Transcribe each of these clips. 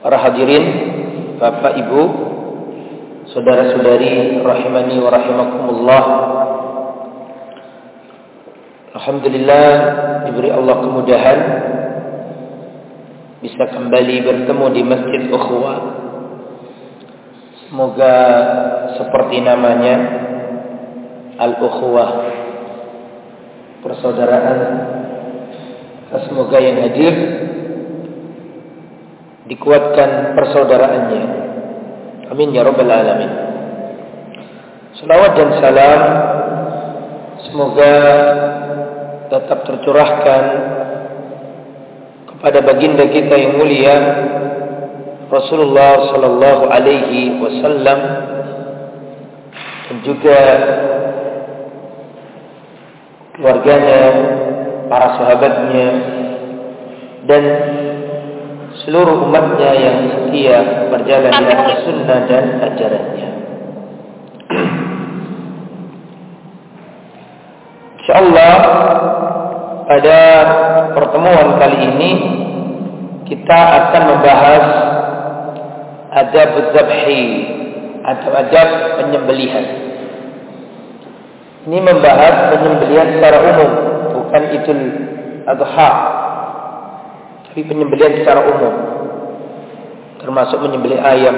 Para hadirin, Bapak Ibu, saudara-saudari rahimani wa rahimakumullah. Alhamdulillah diberi Allah kemudahan bisa kembali bertemu di Masjid Ukhuwah. Semoga seperti namanya Al-Ukhuwah persaudaraan. Semoga yang hadir dikuatkan persaudaraannya. Amin ya rabbal alamin. Salawat dan salam semoga tetap tercurahkan kepada baginda kita yang mulia Rasulullah sallallahu alaihi wasallam dan juga keluarganya, para sahabatnya dan seluruh umatnya yang setia berjalan di atas sunnah dan ajarannya. Insyaallah pada pertemuan kali ini kita akan membahas adab zabhi atau adab penyembelihan. Ini membahas penyembelihan secara umum, bukan itu adha tapi penyembelihan secara umum termasuk menyembelih ayam.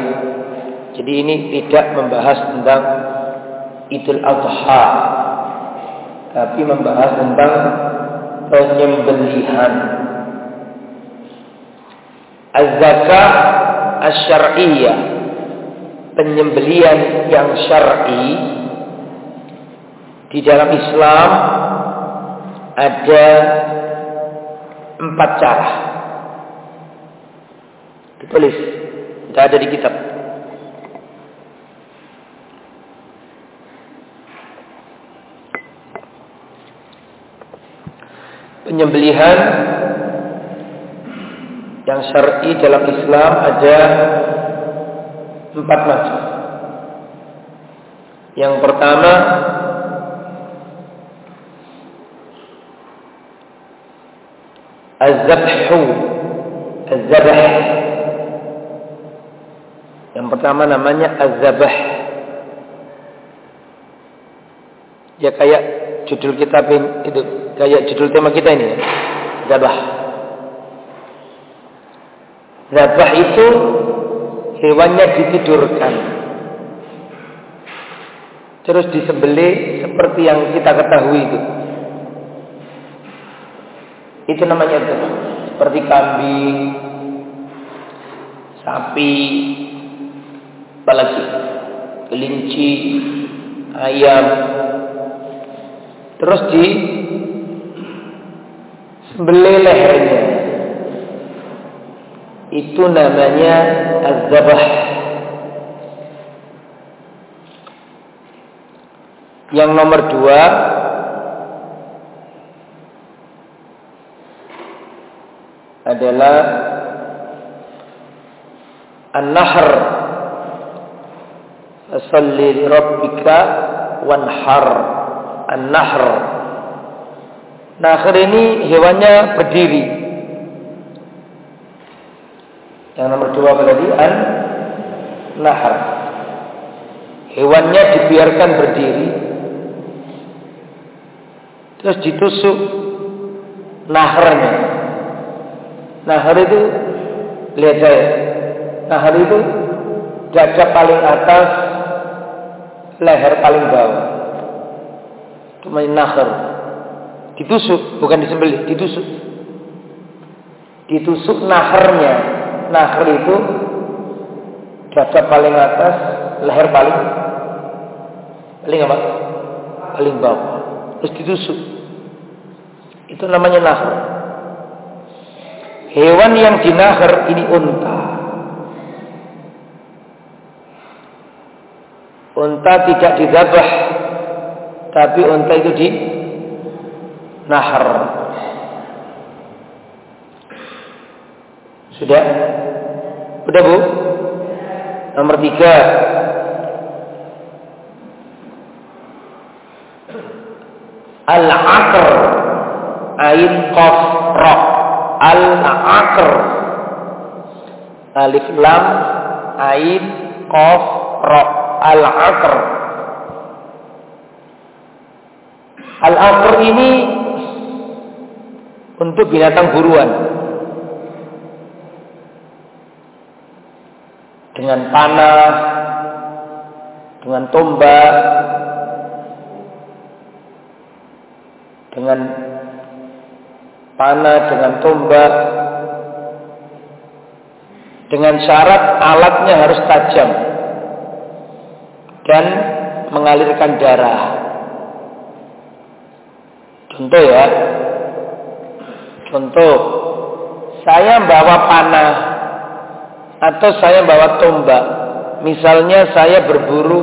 Jadi ini tidak membahas tentang Idul Adha tapi membahas tentang penyembelihan. Az-zakah. Penyembelihan yang syar'i di dalam Islam ada empat cara. Ditulis. Tidak ada di kitab. Penyembelihan yang syar'i dalam Islam ada empat macam. Yang pertama Az-zabhu Az-zabah Yang pertama namanya Az-zabah. Ya kayak judul kitab ini itu kayak judul tema kita ini Zabah. Zabah itu hewannya ditidurkan. Terus disembelih seperti yang kita ketahui itu. Itu namanya zabah. Seperti kambing sapi apalagi kelinci ayam. Terus di sembelih lehernya. Itu namanya az-zabah. Yang nomor dua adalah an-nahr Salli li rabbika wanhar an-nahr. Nahr ini hewannya berdiri. Yang nomor dua berarti an Nahr Hewannya dibiarkan berdiri. Terus ditusuk Nahrnya. Nahr itu Lihat saya. Nahr itu Dada paling atas Leher paling bawah. Itu nahr Ditusuk Bukan disembelih Ditusuk. Ditusuk nahrnya Nahr itu Dada paling atas Leher paling Paling apa? Paling bawah. Terus ditusuk. Itu namanya nahr Hewan yang dinahar ini unta. Unta tidak didabah tapi unta itu di nahar. Sudah? Sudah bu? Nomor tiga. Al-aqr ain qaf ra. Al-aqr alif lam ain qaf ra al-aqr. Al-aqr ini untuk binatang buruan. Dengan panah dengan tombak dengan panah, dengan tombak, dengan syarat alatnya harus tajam dan mengalirkan darah. Contoh ya, contoh saya bawa panah atau saya bawa tombak, misalnya saya berburu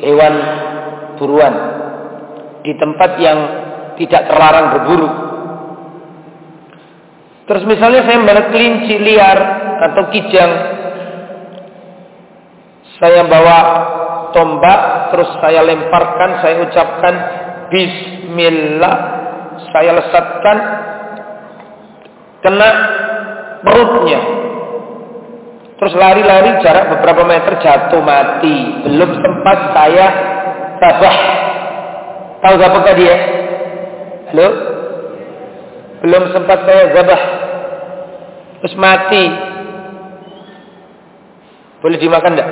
hewan buruan di tempat yang tidak terlarang berburu. Terus misalnya saya melihat kelinci liar atau kijang, saya bawa tombak, terus saya lemparkan, saya ucapkan Bismillah, saya lesatkan, kena perutnya. Terus lari-lari jarak beberapa meter jatuh mati. Belum sempat saya tabah. Tahu apakah dia? Halo? Belum sempat saya zabah. Terus mati. Boleh dimakan enggak?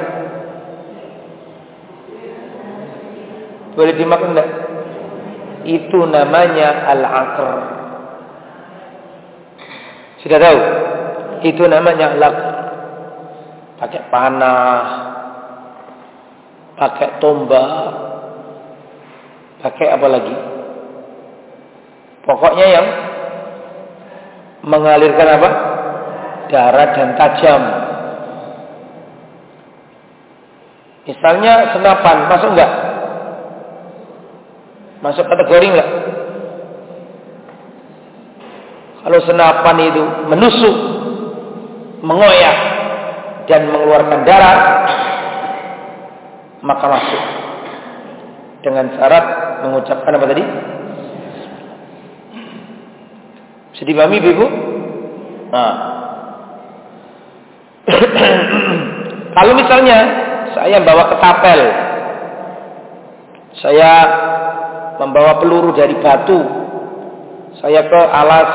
Boleh dimakan enggak? Itu namanya al-aqr. Sudah tahu? Itu namanya al-aqr. Pakai panah, pakai tombak, pakai apa lagi? Pokoknya yang mengalirkan apa? Darah dan tajam. Misalnya senapan, masuk enggak? Masuk kategori enggak? Kalau senapan itu menusuk, mengoyak, dan mengeluarkan darah, maka masuk. Dengan syarat mengucapkan apa tadi? Bisa dipahami Ibu? Nah. Kalau misalnya saya bawa ketapel, saya membawa peluru dari batu, saya ke alas,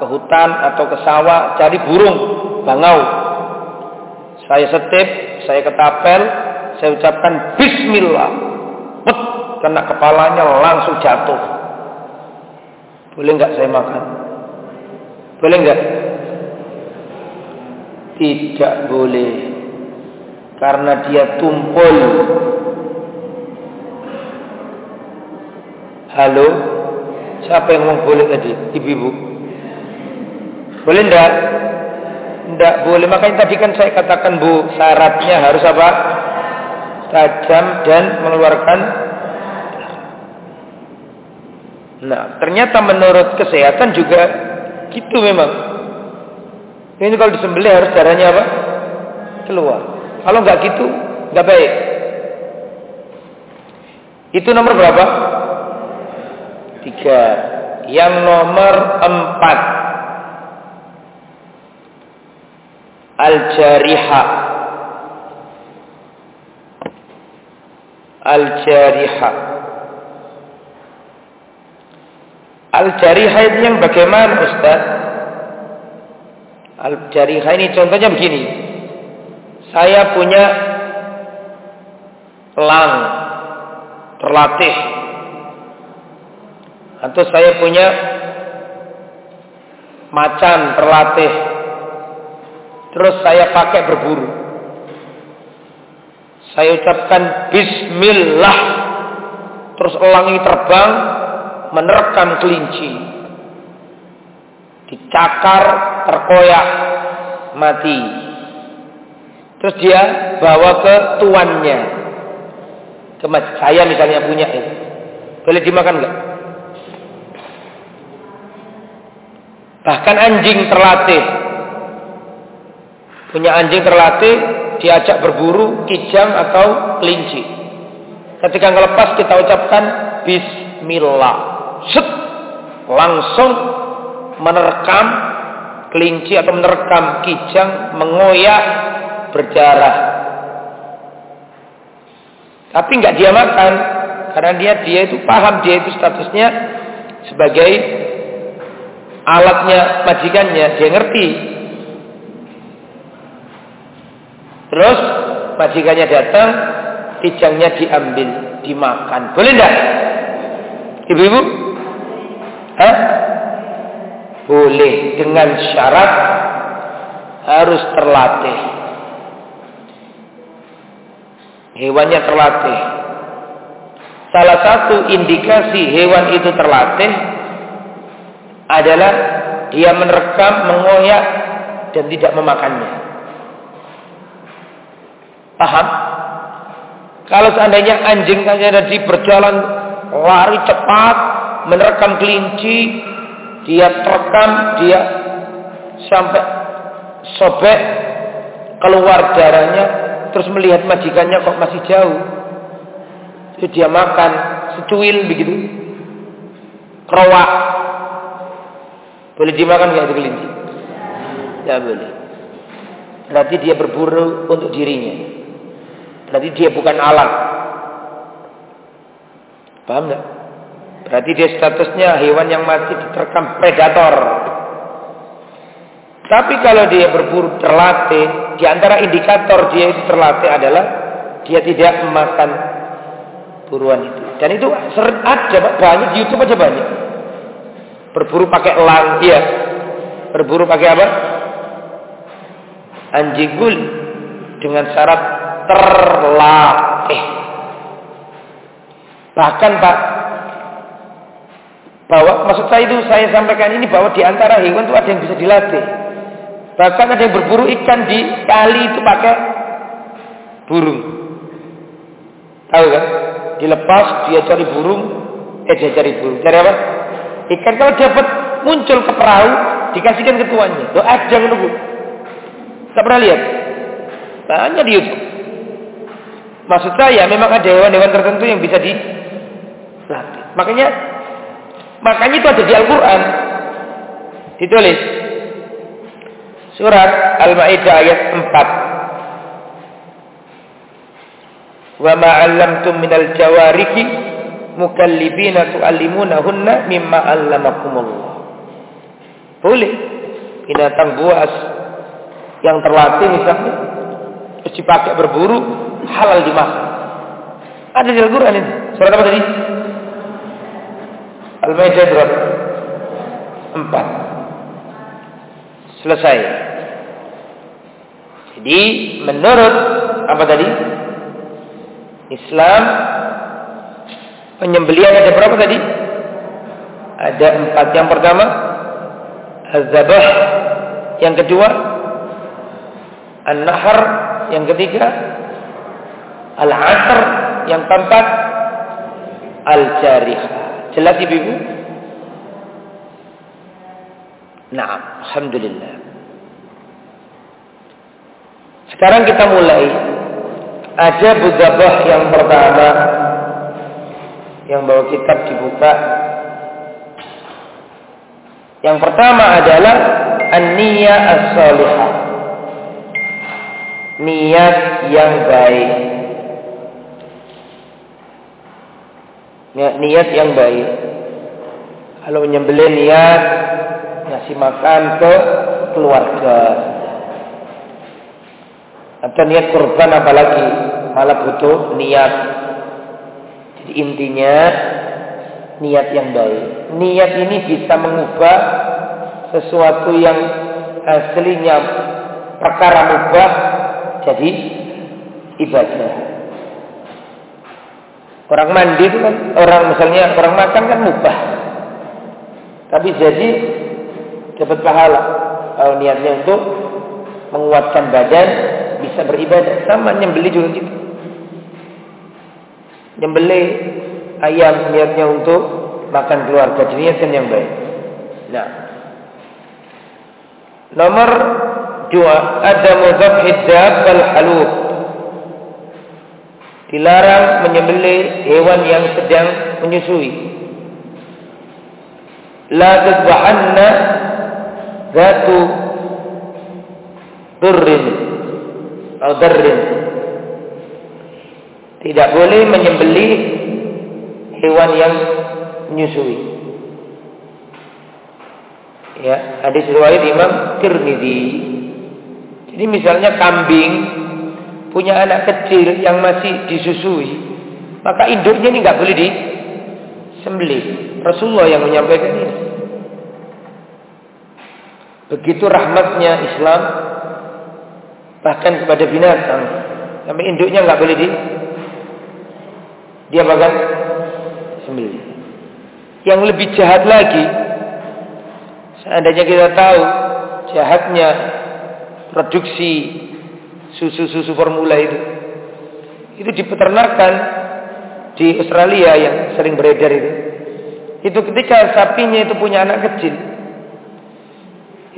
ke hutan atau ke sawah cari burung, bangau. Saya setip, saya ketapel, saya ucapkan Bismillah. Pet, kena kepalanya langsung jatuh. Boleh nggak saya makan? Boleh enggak? Tidak boleh. Karena dia tumpul. Halo? Siapa yang ngomong boleh tadi? Ibu-ibu. Boleh enggak? Enggak boleh. Makanya tadi kan saya katakan Bu, syaratnya harus apa? Tajam dan mengeluarkan Nah, ternyata menurut kesehatan juga Gitu memang. Ini kalau disembelih harus darahnya apa? Keluar. Kalau nggak gitu, nggak baik. Itu nomor berapa? Tiga. Yang nomor empat. Al-jariha. Al-jariha. Al-jarihah itu yang bagaimana Ustaz? Al-jarihah ini contohnya begini. Saya punya elang terlatih. Atau saya punya macan terlatih. Terus saya pakai berburu. Saya ucapkan bismillah. Terus elang ini terbang menerkam kelinci. Dicakar, terkoyak, mati. Terus dia bawa ke tuannya. saya misalnya punya itu. Boleh dimakan enggak? Bahkan anjing terlatih. Punya anjing terlatih, diajak berburu, kijang atau kelinci. Ketika ngelepas kita ucapkan Bismillah. Set. Langsung menerkam kelinci atau menerkam kijang, mengoyak, berdarah. Tapi nggak dia makan, karena dia dia itu paham dia itu statusnya sebagai alatnya majikannya, dia ngerti. Terus majikannya datang, kijangnya diambil, dimakan. Boleh enggak? Ibu-ibu? Hah? Boleh dengan syarat harus terlatih. Hewannya terlatih. Salah satu indikasi hewan itu terlatih adalah dia menerkam, mengoyak dan tidak memakannya. Paham? Kalau seandainya anjing saja tadi berjalan lari cepat, menerkam kelinci, dia terekam, dia sampai sobek keluar darahnya, terus melihat majikannya kok masih jauh. Jadi dia makan secuil begitu. Kerowak boleh dimakan nggak itu kelinci? Tidak boleh. Berarti dia berburu untuk dirinya. Berarti dia bukan alat. Paham nggak? Berarti dia statusnya hewan yang mati diterkam predator. Tapi kalau dia berburu terlatih, di antara indikator dia itu terlatih adalah dia tidak memakan buruan itu. Dan itu ada banyak di YouTube aja banyak. Berburu pakai elang, iya. Berburu pakai apa? Anjing gul dengan syarat terlatih. Bahkan Pak, bahwa maksud saya itu saya sampaikan ini bahwa di antara hewan itu ada yang bisa dilatih. Bahkan ada yang berburu ikan di kali itu pakai burung. Tahu kan? Dilepas dia cari burung, eh dia cari burung. Cari apa? Ikan kalau dapat muncul ke perahu, dikasihkan ke tuannya. Doa jangan nunggu. Tak pernah lihat? Tanya di YouTube. Maksud saya memang ada hewan-hewan tertentu yang bisa dilatih. Makanya makanya itu ada di Al-Qur'an. Ditulis. Surat Al-Maidah ayat 4. Wa ma 'allamtum minal jawariki mukallibina tu'allimunahunna mimma 'allamakumullah. Boleh binatang buas yang terlatih misalnya terus dipakai berburu halal dimakan. Ada di Al-Qur'an ini. Surat apa tadi? Al-Maidah berapa? Empat. Selesai. Jadi menurut apa tadi? Islam Penyembelian ada berapa tadi? Ada empat. Yang pertama, az-zabah. Yang kedua, an-nahar. Yang ketiga, al-asr. Yang keempat, al-jarih. Jelas ibu-ibu? Nah, Alhamdulillah. Sekarang kita mulai. Ada buzabah yang pertama yang bawa kitab dibuka. Yang pertama adalah an-niyah as-salihah. Niat yang baik. Niat yang baik. Kalau menyembelih niat ngasih makan ke keluarga. Atau niat kurban apalagi malah butuh niat jadi intinya niat yang baik. Niat ini bisa mengubah sesuatu yang aslinya perkara mubah jadi ibadah. Orang mandi kan orang misalnya orang makan kan mubah. Tapi jadi dapat pahala kalau niatnya untuk menguatkan badan bisa beribadah sama nyembeli juga gitu. Nyembelih ayam niatnya untuk makan keluarga. Jadi niatkan yang baik. Nah. Nomor dua, ada mudhab hidzab wal halub. Dilarang menyembelih hewan yang sedang menyusui. La tadbahanna zatu durrin atau darrin. Tidak boleh menyembelih hewan yang menyusui. Ya, hadis riwayat Imam Tirmidzi. Jadi misalnya kambing punya anak kecil yang masih disusui, maka induknya ini nggak boleh disembelih. Rasulullah yang menyampaikan ini. Begitu rahmatnya Islam bahkan kepada binatang, sampai induknya nggak boleh di dia bahkan sembelih. Yang lebih jahat lagi, seandainya kita tahu jahatnya produksi susu-susu formula itu, itu di peternakan di Australia yang sering beredar itu. Itu ketika sapinya itu punya anak kecil,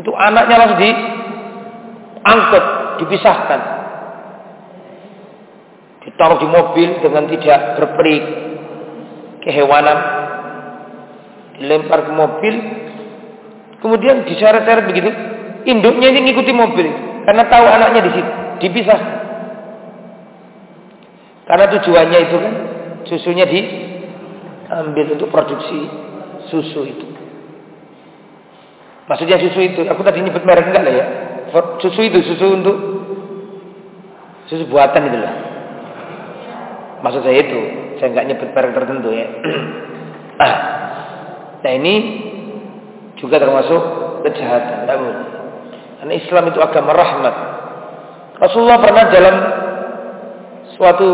itu anaknya langsung diangkut, dipisahkan. Ditaruh di mobil dengan tidak berperik kehewanan dilempar ke mobil, kemudian diseret-seret begitu, induknya ini ngikuti mobil karena tahu anaknya di situ, dipisah. Karena tujuannya itu kan susunya diambil untuk produksi susu itu. Maksudnya susu itu, aku tadi nyebut merek enggak lah ya. Susu itu susu untuk susu buatan itu lah. Maksud saya itu, saya enggak nyebut merek tertentu ya. Nah ini juga termasuk kejahatan. Namun, karena Islam itu agama rahmat. Rasulullah pernah dalam suatu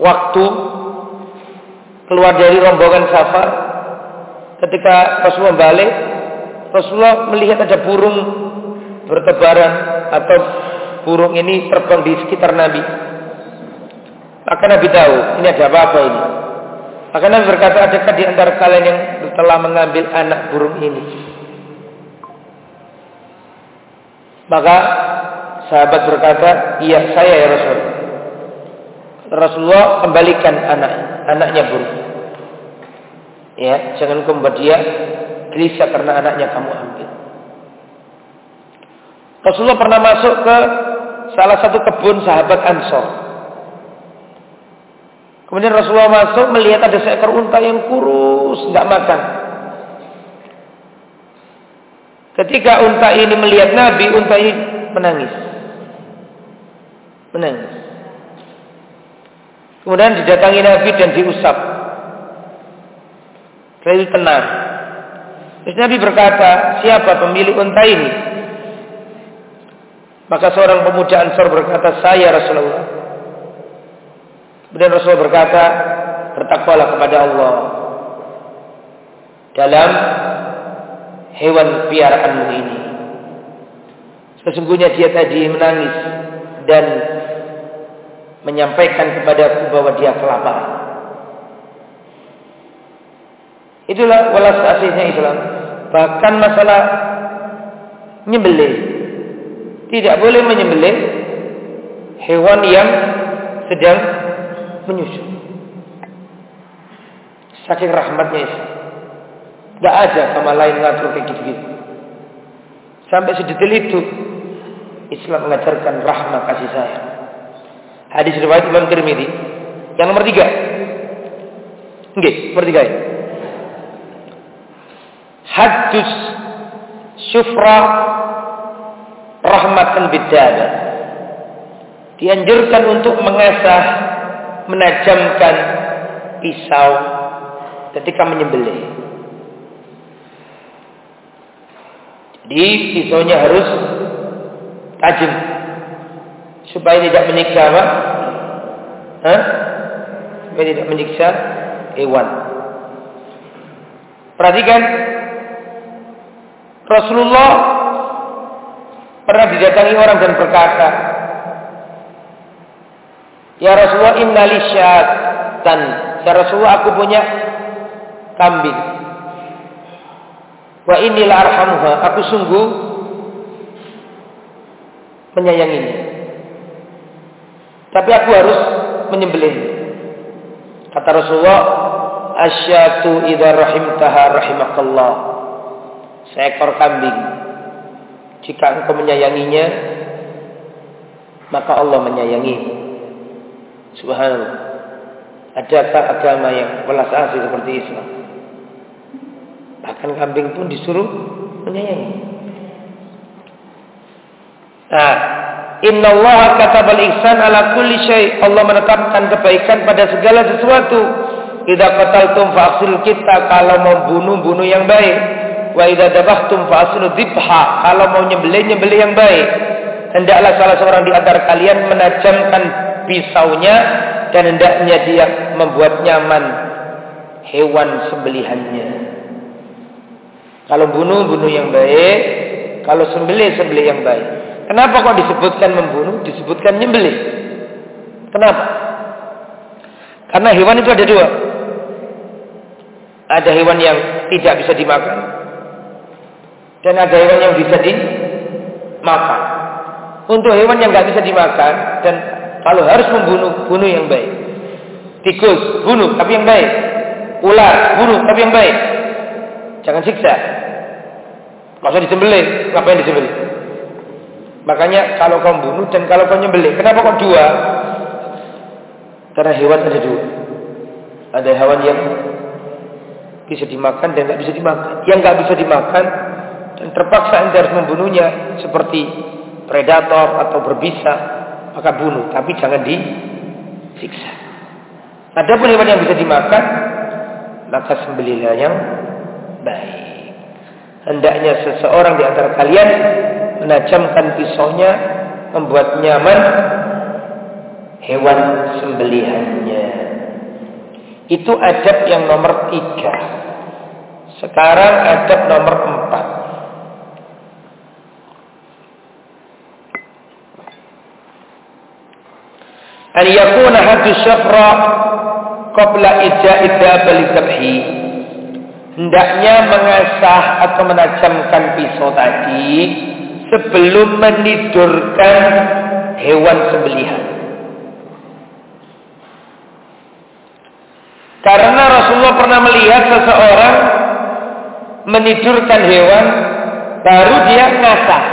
waktu keluar dari rombongan safar ketika Rasulullah balik Rasulullah melihat ada burung bertebaran atau burung ini terbang di sekitar Nabi maka Nabi tahu ini ada apa-apa ini maka Nabi berkata, adakah di antara kalian yang telah mengambil anak burung ini? Maka sahabat berkata, iya saya ya Rasul. Rasulullah kembalikan anak anaknya burung. Ya, jangan kau membuat dia gelisah karena anaknya kamu ambil. Rasulullah pernah masuk ke salah satu kebun sahabat Ansor. Kemudian Rasulullah masuk melihat ada seekor unta yang kurus, nggak makan. Ketika unta ini melihat Nabi, unta ini menangis. Menangis. Kemudian didatangi Nabi dan diusap. Lalu tenang. Terus Nabi berkata, siapa pemilik unta ini? Maka seorang pemuda Ansor berkata, saya Rasulullah. Kemudian Rasul berkata, bertakwalah kepada Allah dalam hewan piaraanmu ini. Sesungguhnya dia tadi menangis dan menyampaikan kepadaku bahwa dia kelaparan. Itulah walas aslinya Islam. Bahkan masalah menyembelih. Tidak boleh menyembelih hewan yang sedang menyusu. Saking rahmatnya Islam. Gak ada sama lain ngatur kayak gitu-gitu. Sampai sedetail itu Islam mengajarkan rahmat kasih sayang. Hadis riwayat Imam Tirmidzi. Yang nomor tiga. Oke, nomor tiga. Hadus syufra rahmatan bidada. Dianjurkan untuk mengasah menajamkan pisau ketika menyembelih. Jadi pisaunya harus tajam supaya tidak menyiksa apa? Hah? Supaya tidak menyiksa hewan. Perhatikan Rasulullah pernah didatangi orang dan berkata, Ya Rasulullah inna li syat dan ya Rasulullah aku punya kambing. Wa inilah arhamuha, aku sungguh menyayanginya. Tapi aku harus menyembelih. Kata Rasulullah, asyatu idza rahimtaha rahimakallah. Seekor kambing. Jika engkau menyayanginya, maka Allah menyayangi. Subhanallah. Adakah agama yang belas asih seperti Islam? Bahkan kambing pun disuruh menyayangi. Nah, Inna Allah katabal ihsan ala kulli syai. Allah menetapkan kebaikan pada segala sesuatu. Idza qataltum fa'sil kita kalau mau bunuh bunuh yang baik. Wa idza dabahtum fa'silu dhibha kalau mau nyembelih nyembelih yang baik. Hendaklah salah seorang di antara kalian menajamkan pisaunya dan hendaknya dia membuat nyaman hewan sembelihannya. Kalau bunuh bunuh yang baik, kalau sembelih sembelih yang baik. Kenapa kok disebutkan membunuh, disebutkan nyembelih? Kenapa? Karena hewan itu ada dua. Ada hewan yang tidak bisa dimakan. Dan ada hewan yang bisa dimakan. Untuk hewan yang nggak bisa dimakan dan kalau harus membunuh, bunuh yang baik. Tikus, bunuh tapi yang baik. Ular, bunuh tapi yang baik. Jangan siksa. Usah disembelih, ngapain disembelih? Makanya kalau kau bunuh dan kalau kau nyembelih, kenapa kok dua? Karena hewan ada dua. Ada hewan yang bisa dimakan dan nggak bisa dimakan. Yang nggak bisa dimakan dan terpaksa anda harus membunuhnya seperti predator atau berbisa, maka bunuh. Tapi jangan disiksa. Ada pun hewan yang bisa dimakan, maka sembelihlah yang baik. Hendaknya seseorang di antara kalian menajamkan pisaunya, membuat nyaman hewan sembelihannya. Itu adab yang nomor tiga. Sekarang adab nomor empat. An yakuna hadu syafra qabla ija'idha balidabhi. Hendaknya mengasah atau menajamkan pisau tadi sebelum menidurkan hewan sembelihan. Karena Rasulullah pernah melihat seseorang menidurkan hewan, baru dia ngasah.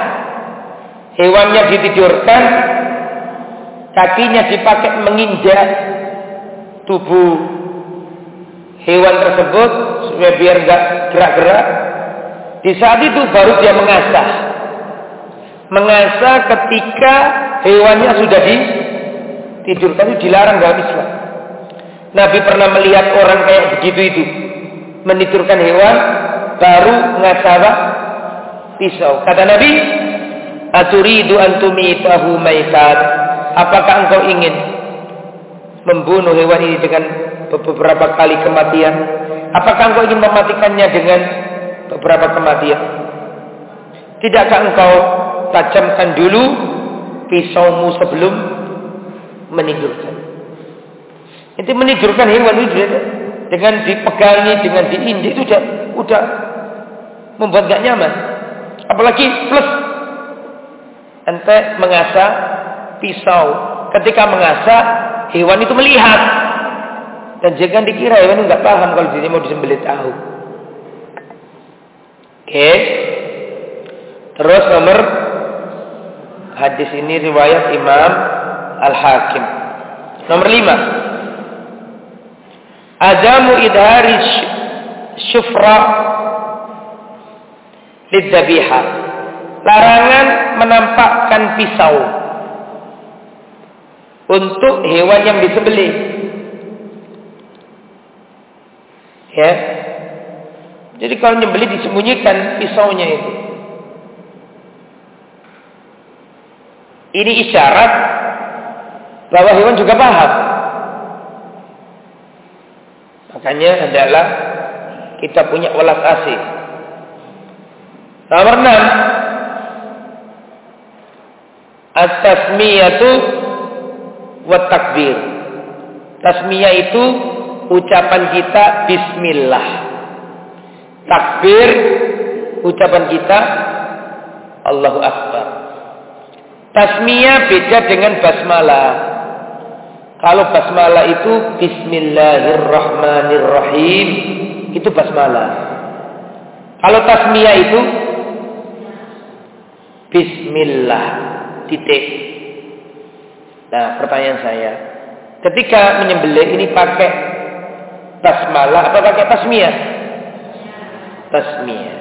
Hewannya ditidurkan, kakinya dipakai menginjak tubuh hewan tersebut supaya biar nggak gerak-gerak. Di saat itu baru dia mengasah. Mengasah ketika hewannya sudah ditidurkan itu dilarang dalam Islam. Nabi pernah melihat orang kayak begitu itu menidurkan hewan baru ngasaba pisau. Kata Nabi, "Aturidu antumitahu maitat?" Apakah engkau ingin membunuh hewan ini dengan beberapa kali kematian? Apakah engkau ingin mematikannya dengan beberapa kematian? Tidakkah engkau tajamkan dulu pisaumu sebelum menidurkan? Itu menidurkan hewan itu dengan dipegangi, dengan diinjek itu sudah udah membuat gak nyaman. Apalagi plus ente mengasah pisau. Ketika mengasah hewan itu melihat dan jangan dikira hewan nggak paham kalau diri mau disembelih tahu. Oke. Terus nomor hadis ini riwayat Imam Al Hakim. Nomor lima. Adamu idhari syufra lidzabiha. Larangan menampakkan pisau untuk hewan yang disembelih. Ya. Jadi kalau nyembelih disembunyikan pisaunya itu. Ini isyarat bahwa hewan juga paham. Makanya adalah kita punya welas asih. Nomor enam, at-tasmiyatu wa takbir. Tasmiyah itu ucapan kita bismillah. Takbir ucapan kita Allahu Akbar. Tasmiyah beda dengan basmalah. Kalau basmalah itu Bismillahirrahmanirrahim itu basmalah. Kalau tasmiyah itu Bismillah titik. Nah, pertanyaan saya, ketika menyembelih ini pakai basmalah apa pakai tasmiyah? Tasmiyah.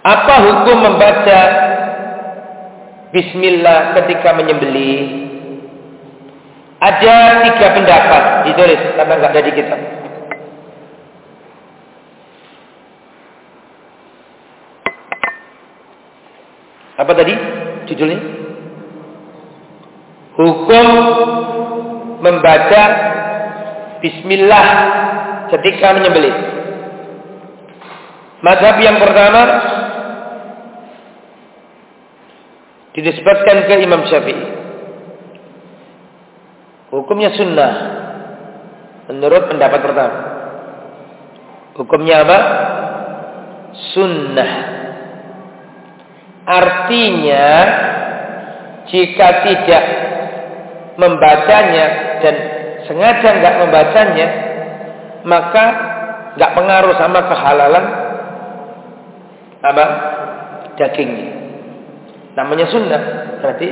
Apa hukum membaca Bismillah ketika menyembelih? Ada tiga pendapat ditulis karena nggak ada di kitab. Apa tadi judulnya? Hukum membaca Bismillah ketika menyembelih. Mazhab yang pertama Didisbatkan ke Imam Syafi'i. Hukumnya sunnah. Menurut pendapat pertama. Hukumnya apa? Sunnah. Artinya, jika tidak membacanya dan sengaja nggak membacanya, maka nggak pengaruh sama kehalalan apa dagingnya. Namanya sunnah. Berarti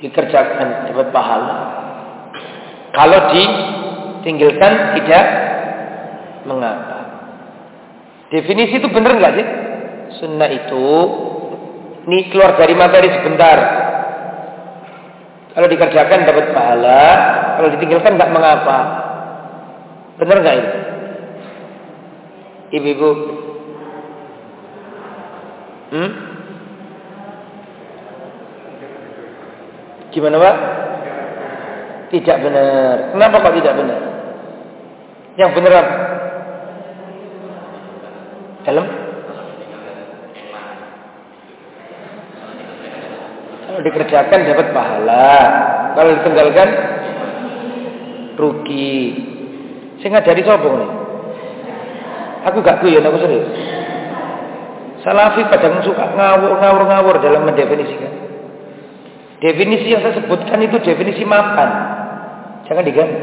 dikerjakan dapat pahala. Kalau ditinggalkan tidak mengapa. Definisi itu benar nggak sih? Sunnah itu ini keluar dari materi sebentar. Kalau dikerjakan dapat pahala, kalau ditinggalkan nggak mengapa. Benar nggak ini? Ibu-ibu, hmm? Gimana Pak? Tidak benar. Kenapa kok tidak benar? Yang benar apa? Dalam? Kalau dikerjakan dapat pahala. Kalau ditinggalkan rugi. Saya dari sopo nih. Aku gak kuyon, aku serius. Salafi kadang suka ngawur-ngawur-ngawur dalam mendefinisikan. Definisi yang saya sebutkan itu definisi mapan. Jangan diganti.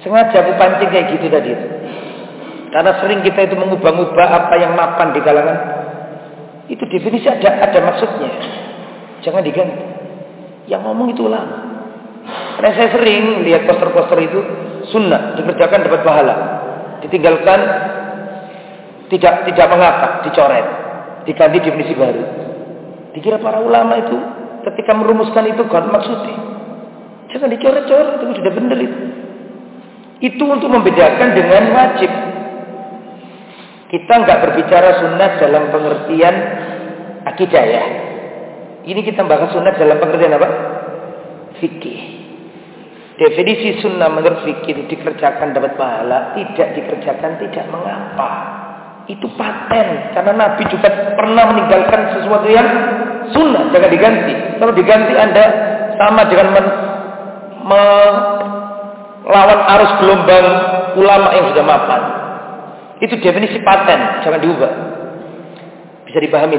Sengaja aku pancing kayak gitu tadi. Karena sering kita itu mengubah-ubah apa yang mapan di kalangan. Itu definisi ada ada maksudnya. Jangan diganti. Yang ngomong itu ulama. Karena saya sering lihat poster-poster itu sunnah dikerjakan dapat pahala. Ditinggalkan tidak tidak mengapa, dicoret, diganti definisi baru. Dikira para ulama itu ketika merumuskan itu kan maksudnya. Jangan dicoret-coret, itu sudah benar itu. Itu untuk membedakan dengan wajib. Kita nggak berbicara sunat dalam pengertian akidah ya. Ini kita bahas sunat dalam pengertian apa? Fikih. Definisi sunnah menurut fikih dikerjakan dapat pahala, tidak dikerjakan tidak mengapa. Itu paten karena Nabi juga pernah meninggalkan sesuatu yang sunnah, jangan diganti. Kalau diganti Anda sama dengan men, melawan arus gelombang ulama yang sudah mapan. Itu definisi paten, jangan diubah. Bisa dipahami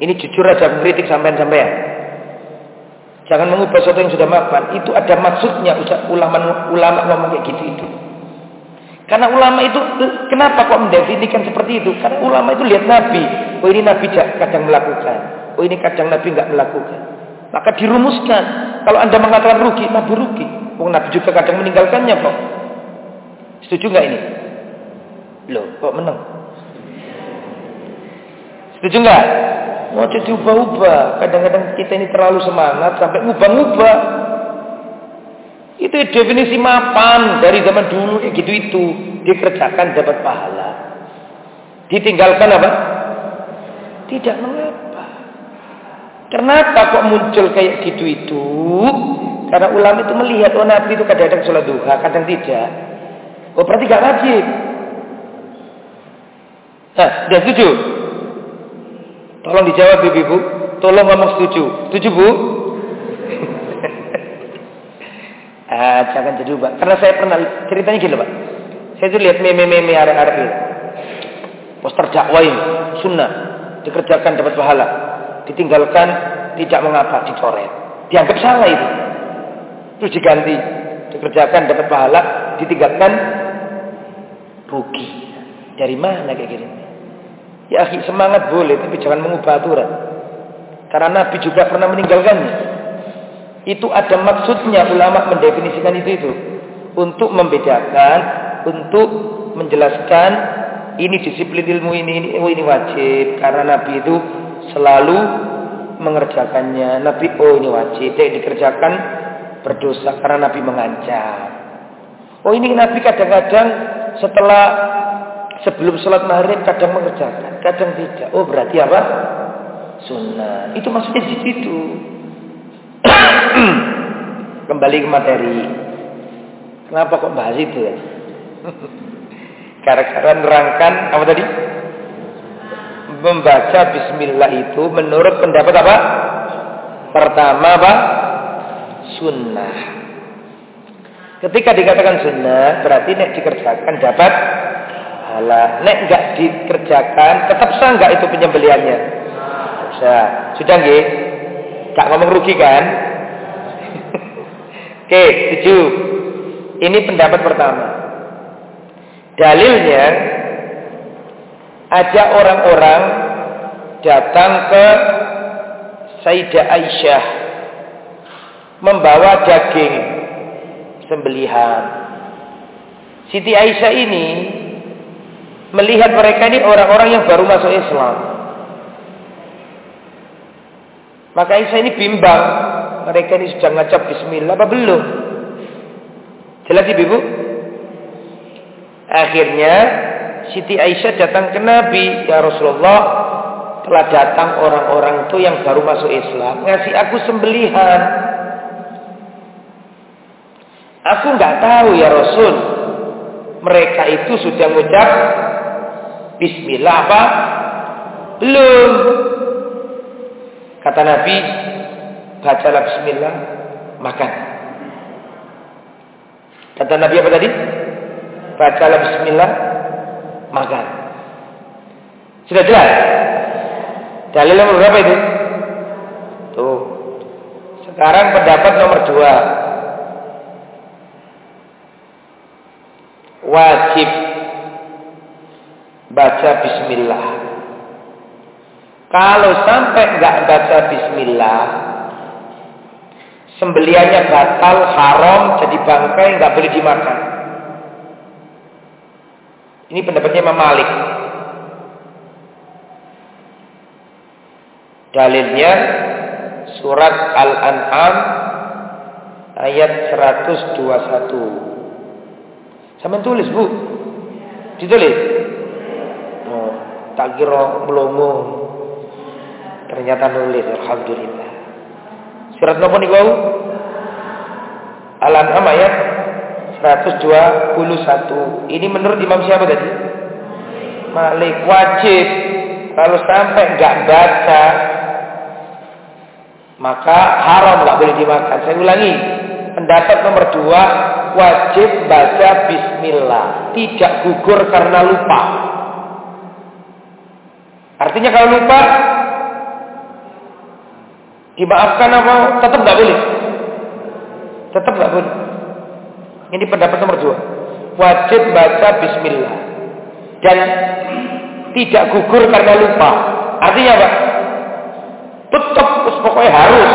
ini. Jujur aja kritik sampean-sampean. Jangan mengubah sesuatu yang sudah mapan. Itu ada maksudnya ulama ulama ngomong kayak gitu itu. Karena ulama itu kenapa kok mendefinisikan seperti itu? Karena ulama itu lihat Nabi. Oh ini Nabi kadang melakukan. Oh ini kadang Nabi nggak melakukan. Maka dirumuskan. Kalau anda mengatakan rugi, Nabi rugi. Oh, Nabi juga kadang meninggalkannya kok. Setuju nggak ini? Loh, kok menang? Setuju nggak? Mau jadi ubah-ubah. Kadang-kadang kita ini terlalu semangat sampai ubah-ubah. Itu definisi mapan dari zaman dulu kayak gitu itu. Dikerjakan dapat pahala. Ditinggalkan apa? Tidak mengapa. Kenapa kok muncul kayak gitu itu? Karena ulama itu melihat oh Nabi itu kadang-kadang sholat duha, kadang tidak. Oh berarti gak wajib. Nah, sudah setuju? Tolong dijawab ibu-ibu. Tolong ngomong setuju. Setuju bu? Ah, jangan jadi ubah. Karena saya pernah ceritanya gini Pak. Saya tuh lihat meme-meme arek-arek ini. Poster dakwah sunnah, dikerjakan dapat pahala, ditinggalkan tidak mengapa dicoret. Dianggap salah itu. Terus diganti, dikerjakan dapat pahala, ditinggalkan rugi. Dari mana kayak gini? Ya semangat boleh, tapi jangan mengubah aturan. Karena Nabi juga pernah meninggalkannya. Itu ada maksudnya ulama mendefinisikan itu itu untuk membedakan, untuk menjelaskan ini disiplin ilmu ini ini, oh ini wajib karena Nabi itu selalu mengerjakannya. Nabi oh ini wajib, tidak dikerjakan berdosa karena Nabi mengancam. Oh ini Nabi kadang-kadang setelah sebelum sholat maghrib kadang mengerjakan, kadang tidak. Oh berarti apa? Sunnah. Itu maksudnya di situ. Kembali ke materi. Kenapa kok bahas itu ya? Gara-gara nerangkan apa tadi? Membaca bismillah itu menurut pendapat apa? Pertama apa? Sunnah. Ketika dikatakan sunnah, berarti nek dikerjakan dapat pahala. Nek enggak dikerjakan, tetap sah enggak itu penyembeliannya? Bisa. Sudah nggih? Gak ngomong rugi kan? Oke, tujuh. Ini pendapat pertama. Dalilnya ada orang-orang datang ke Sayyidah Aisyah membawa daging sembelihan. Siti Aisyah ini melihat mereka ini orang-orang yang baru masuk Islam. Maka Aisyah ini bimbang. Mereka ini sudah ngacap bismillah apa belum? Jelas ibu? Akhirnya Siti Aisyah datang ke Nabi. Ya Rasulullah telah datang orang-orang itu yang baru masuk Islam. Ngasih aku sembelihan. Aku nggak tahu ya Rasul. Mereka itu sudah mengucap Bismillah apa? Belum. Kata Nabi, bacalah bismillah, makan. Kata Nabi apa tadi? Bacalah bismillah, makan. Sudah jelas? Dalil nomor berapa itu? Tuh. Sekarang pendapat nomor dua. Wajib baca bismillah. Kalau sampai nggak baca bismillah, sembeliannya batal, haram, jadi bangkai, nggak boleh dimakan. Ini pendapatnya Imam Malik. Dalilnya surat Al-An'am ayat 121. Sama tulis, Bu. Ditulis. Oh, tak kira melongo. Ternyata nulis alhamdulillah. Surat nomor niku Al-An'am ayat 121. Ini menurut Imam siapa tadi? Malik wajib kalau sampai nggak baca maka haram nggak boleh dimakan. Saya ulangi, pendapat nomor dua wajib baca Bismillah, tidak gugur karena lupa. Artinya kalau lupa Dimaafkan apa? Tetap nggak boleh. Tetap nggak boleh. Ini pendapat nomor dua. Wajib baca Bismillah dan tidak gugur karena lupa. Artinya apa? Tetap pokoknya harus.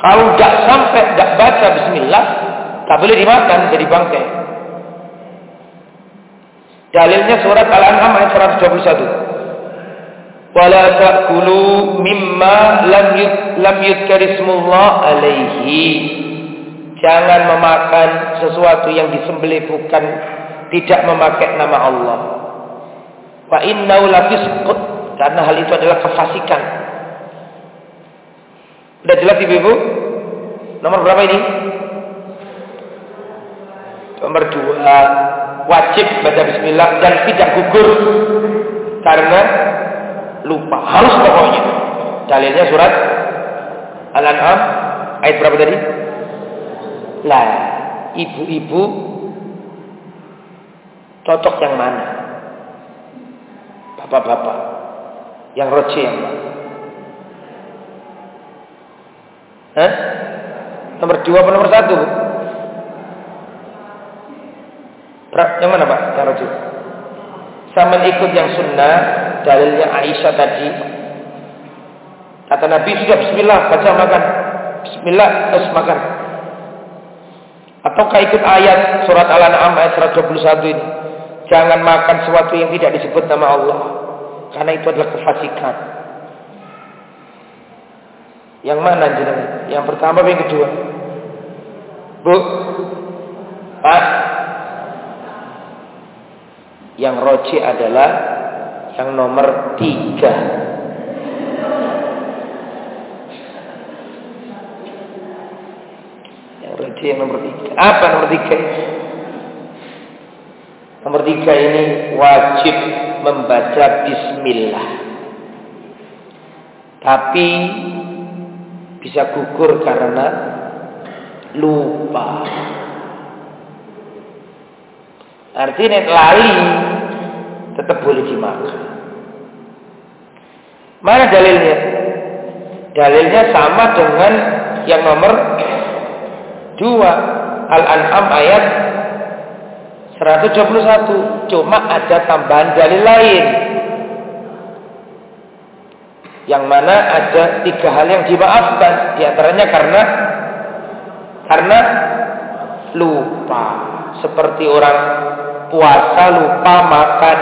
Kalau nggak sampai nggak baca Bismillah, tak boleh dimakan jadi bangkai. Dalilnya surat Al-An'am ayat 121 wala ta'kulu mimma alaihi. Jangan memakan sesuatu yang disembelih bukan tidak memakai nama Allah. Wa innau lafisq karena hal itu adalah kefasikan. Sudah jelas ibu-ibu? Nomor berapa ini? Nomor dua. Wajib baca bismillah dan tidak gugur. Karena lupa. Harus pokoknya. Dalilnya surat Al-An'am ayat berapa tadi? Lah, ibu-ibu cocok yang mana? Bapak-bapak. Yang roji yang mana? Hah? Nomor dua atau nomor satu? Yang mana Pak? Yang roji. Sama ikut yang sunnah, dalilnya Aisyah tadi. Kata Nabi sudah Bismillah, baca makan. Bismillah, terus makan. Ataukah ikut ayat surat Al-An'am ayat 121 ini? Jangan makan sesuatu yang tidak disebut nama Allah. Karena itu adalah kefasikan. Yang mana jenengan? Yang pertama yang kedua? Bu? Pak? Yang roji adalah yang nomor tiga. Yang roji yang nomor tiga. Apa nomor tiga? Nomor tiga ini wajib membaca bismillah. Tapi bisa gugur karena lupa. Artinya lali tetap boleh dimakan. Mana dalilnya? Dalilnya sama dengan yang nomor dua Al-An'am ayat 121. Cuma ada tambahan dalil lain. Yang mana ada tiga hal yang dimaafkan. Di antaranya karena karena lupa. Seperti orang puasa lupa makan.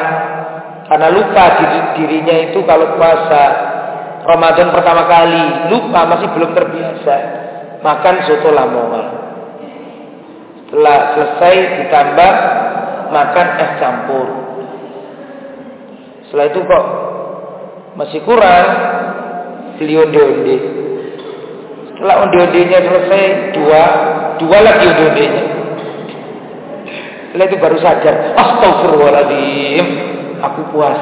Karena lupa diri, dirinya itu kalau puasa Ramadan pertama kali lupa masih belum terbiasa makan soto lamongan setelah selesai ditambah makan es campur. Setelah itu kok masih kurang beli onde-onde. Setelah onde-ondenya selesai dua, dua lagi onde-ondenya. Setelah itu baru sadar, astagfirullahaladzim, aku puas.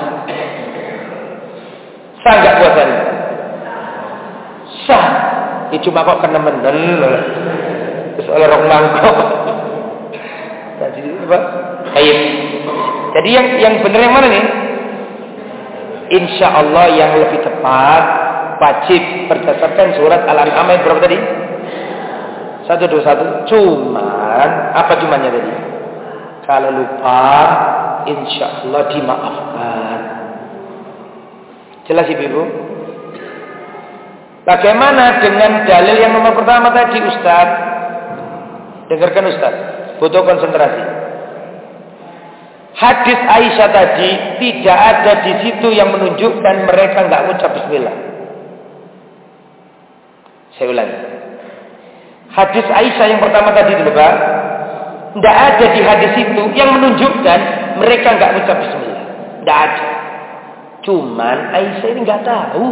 Sah nggak puasanya? Sah. Ya cuma kok kena menden. Terus oleh orang mangkok. Jadi apa? Baik. Jadi yang yang benar yang mana nih? Insya Allah yang lebih tepat wajib berdasarkan surat Al-An'am yang berapa tadi? Satu dua satu. Cuman apa cumannya tadi? Kalau lupa, insya Allah dimaafkan. Jelas ibu-ibu? Bagaimana dengan dalil yang nomor pertama tadi Ustaz? Dengarkan Ustaz butuh konsentrasi. Hadis Aisyah tadi tidak ada di situ yang menunjukkan mereka nggak ucap Bismillah. Saya ulangi. Hadis Aisyah yang pertama tadi dulu Pak, tidak ada di hadis itu yang menunjukkan mereka nggak ucap Bismillah. Tidak ada. Cuman Aisyah ini nggak tahu.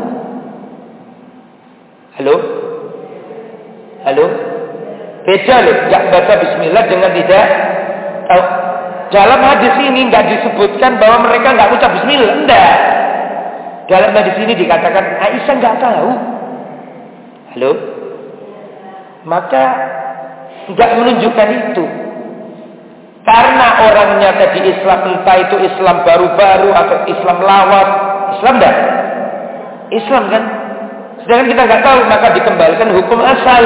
Halo, halo. Beda loh, nggak baca Bismillah dengan tidak tahu. Dalam hadis ini nggak disebutkan bahwa mereka nggak ucap Bismillah, enggak. Dalam hadis ini dikatakan Aisyah nggak tahu. Halo, maka nggak menunjukkan itu. Karena orangnya tadi Islam entah itu Islam baru-baru atau Islam lawat, Islam enggak? Islam kan? Sedangkan kita nggak tahu maka dikembalikan hukum asal.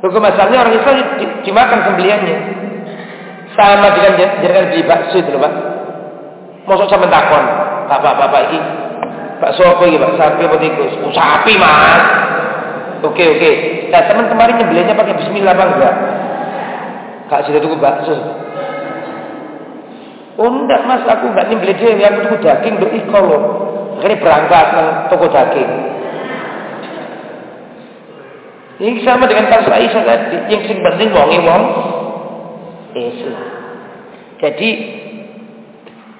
Hukum asalnya orang Islam dimakan sembeliannya. Sama dengan jangan beli bakso itu Pak. Masuk sama takon. Bapak-bapak ini. Bakso apa ini Pak? Sapi apa tikus? Oh, sapi mas. Oke oke. Nah teman kemarin nyembelihnya pakai Bismillah apa enggak? Kak sudah tunggu bakso. Oh enggak mas, aku enggak nyembelih dia, aku tunggu daging untuk loh. Akhirnya berangkat ke toko daging. Ini sama dengan kasus Aisyah tadi. Yang sing penting wongi wong Islam. Jadi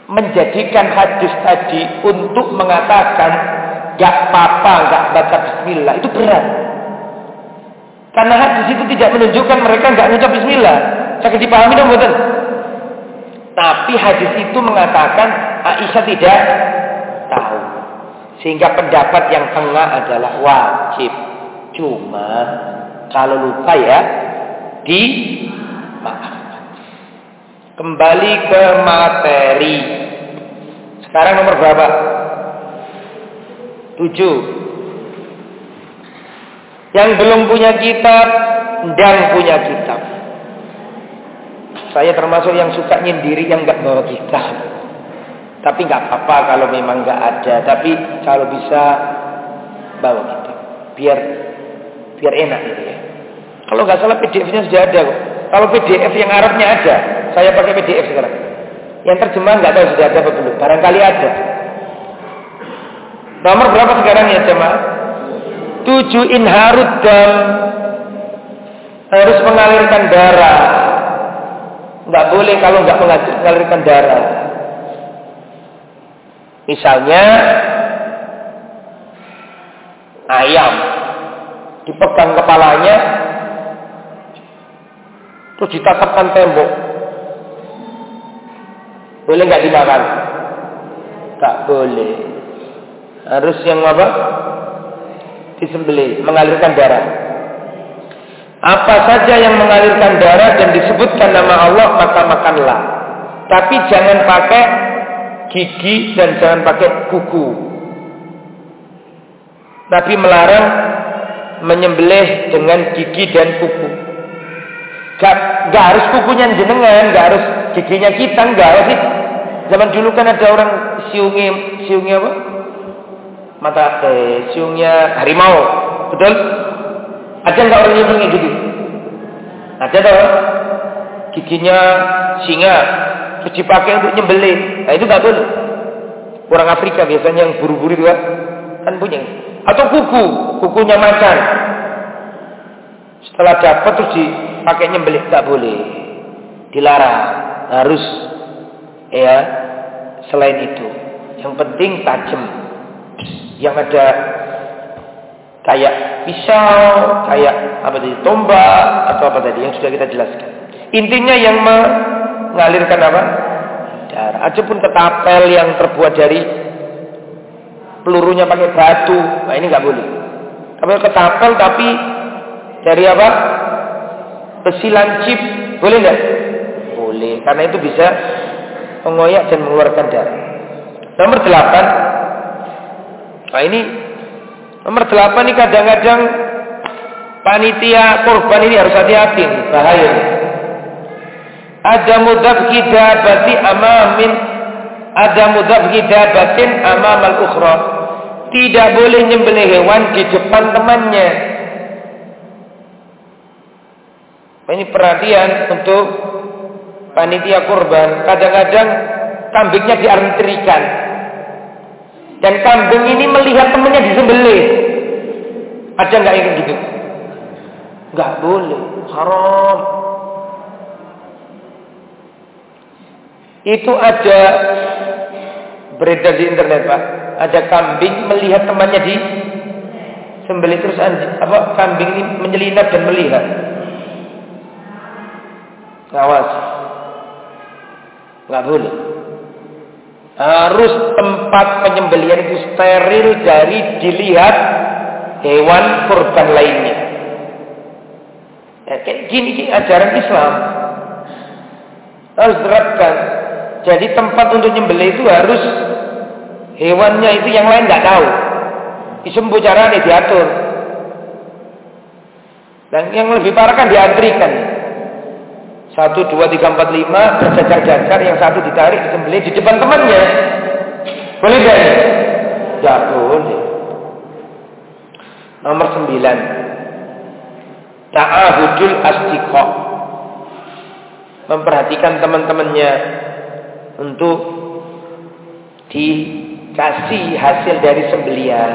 menjadikan hadis tadi untuk mengatakan gak apa-apa gak baca Bismillah itu berat. Karena hadis itu tidak menunjukkan mereka gak ngucap Bismillah. Saya dipahami dong betul. Tapi hadis itu mengatakan Aisyah tidak tahu. Sehingga pendapat yang tengah adalah wajib. Cuma kalau lupa ya di maafkan. Kembali ke materi. Sekarang nomor berapa? Tujuh. Yang belum punya kitab dan punya kitab. Saya termasuk yang suka nyendiri yang nggak bawa kitab. Tapi nggak apa-apa kalau memang nggak ada. Tapi kalau bisa bawa kitab. Biar biar enak gitu ya. Kalau nggak salah PDF-nya sudah ada kok. Kalau PDF yang Arabnya ada, saya pakai PDF sekarang. Yang terjemahan nggak tahu sudah ada apa belum. Barangkali ada. Nomor berapa sekarang ya jemaah? Tujuh inharud dan harus mengalirkan darah. Nggak boleh kalau nggak mengalirkan darah. Misalnya ayam dipegang kepalanya terus ditatapkan tembok boleh nggak dimakan tak boleh harus yang apa disembelih mengalirkan darah apa saja yang mengalirkan darah dan disebutkan nama Allah maka makanlah tapi jangan pakai gigi dan jangan pakai kuku Nabi melarang menyembelih dengan gigi dan kuku. Gak, gak harus kukunya jenengan, gak harus giginya kita, enggak sih. Zaman dulu kan ada orang siungnya, siungnya apa? Mata eh, siungnya harimau, betul? Ada nggak orang yang kayak gitu? Ada tau? Giginya singa, terus dipakai untuk nyembelih. Nah itu nggak boleh. Orang Afrika biasanya yang buru-buru juga kan punya. Atau kuku, kukunya macan. Setelah dapat terus dipakai nyembelih tak boleh. Dilarang. Harus ya selain itu. Yang penting tajam. Yang ada kayak pisau, kayak apa tadi tombak atau apa tadi yang sudah kita jelaskan. Intinya yang mengalirkan apa? Darah. Adapun ketapel yang terbuat dari pelurunya pakai batu, nah ini nggak boleh. Tapi ketapel tapi dari apa? Besi lancip, boleh nggak? Boleh, karena itu bisa mengoyak dan mengeluarkan darah. Nomor delapan, nah ini nomor delapan ini kadang-kadang panitia korban ini harus hati-hati, bahaya. Ada mudab kidabati amamin ada mudab kidabatin amamal ukhra tidak boleh nyembelih hewan di depan temannya. Ini perhatian untuk panitia kurban. Kadang-kadang kambingnya diantrikan. Dan kambing ini melihat temannya disembelih. Ada nggak yang gitu? Nggak boleh, haram. Itu ada beredar di internet, Pak ada kambing melihat temannya di sembelih terus anjing apa kambing ini menyelinap dan melihat. Awas. Nggak boleh. Harus tempat penyembelihan itu steril dari dilihat hewan korban lainnya. Ya, kayak gini, gini ajaran Islam harus terapkan. Jadi tempat untuk nyembelih itu harus Hewannya itu yang lain nggak tahu. Isembu caranya diatur. Dan yang lebih parah kan diantrikan. Satu, dua, tiga, empat, lima berjajar-jajar. Yang satu ditarik disembelih di depan temannya. Boleh gak? Ya boleh. Nomor sembilan. Ta'ahudul asdiqah. Memperhatikan teman-temannya untuk di kasih hasil dari sembelian.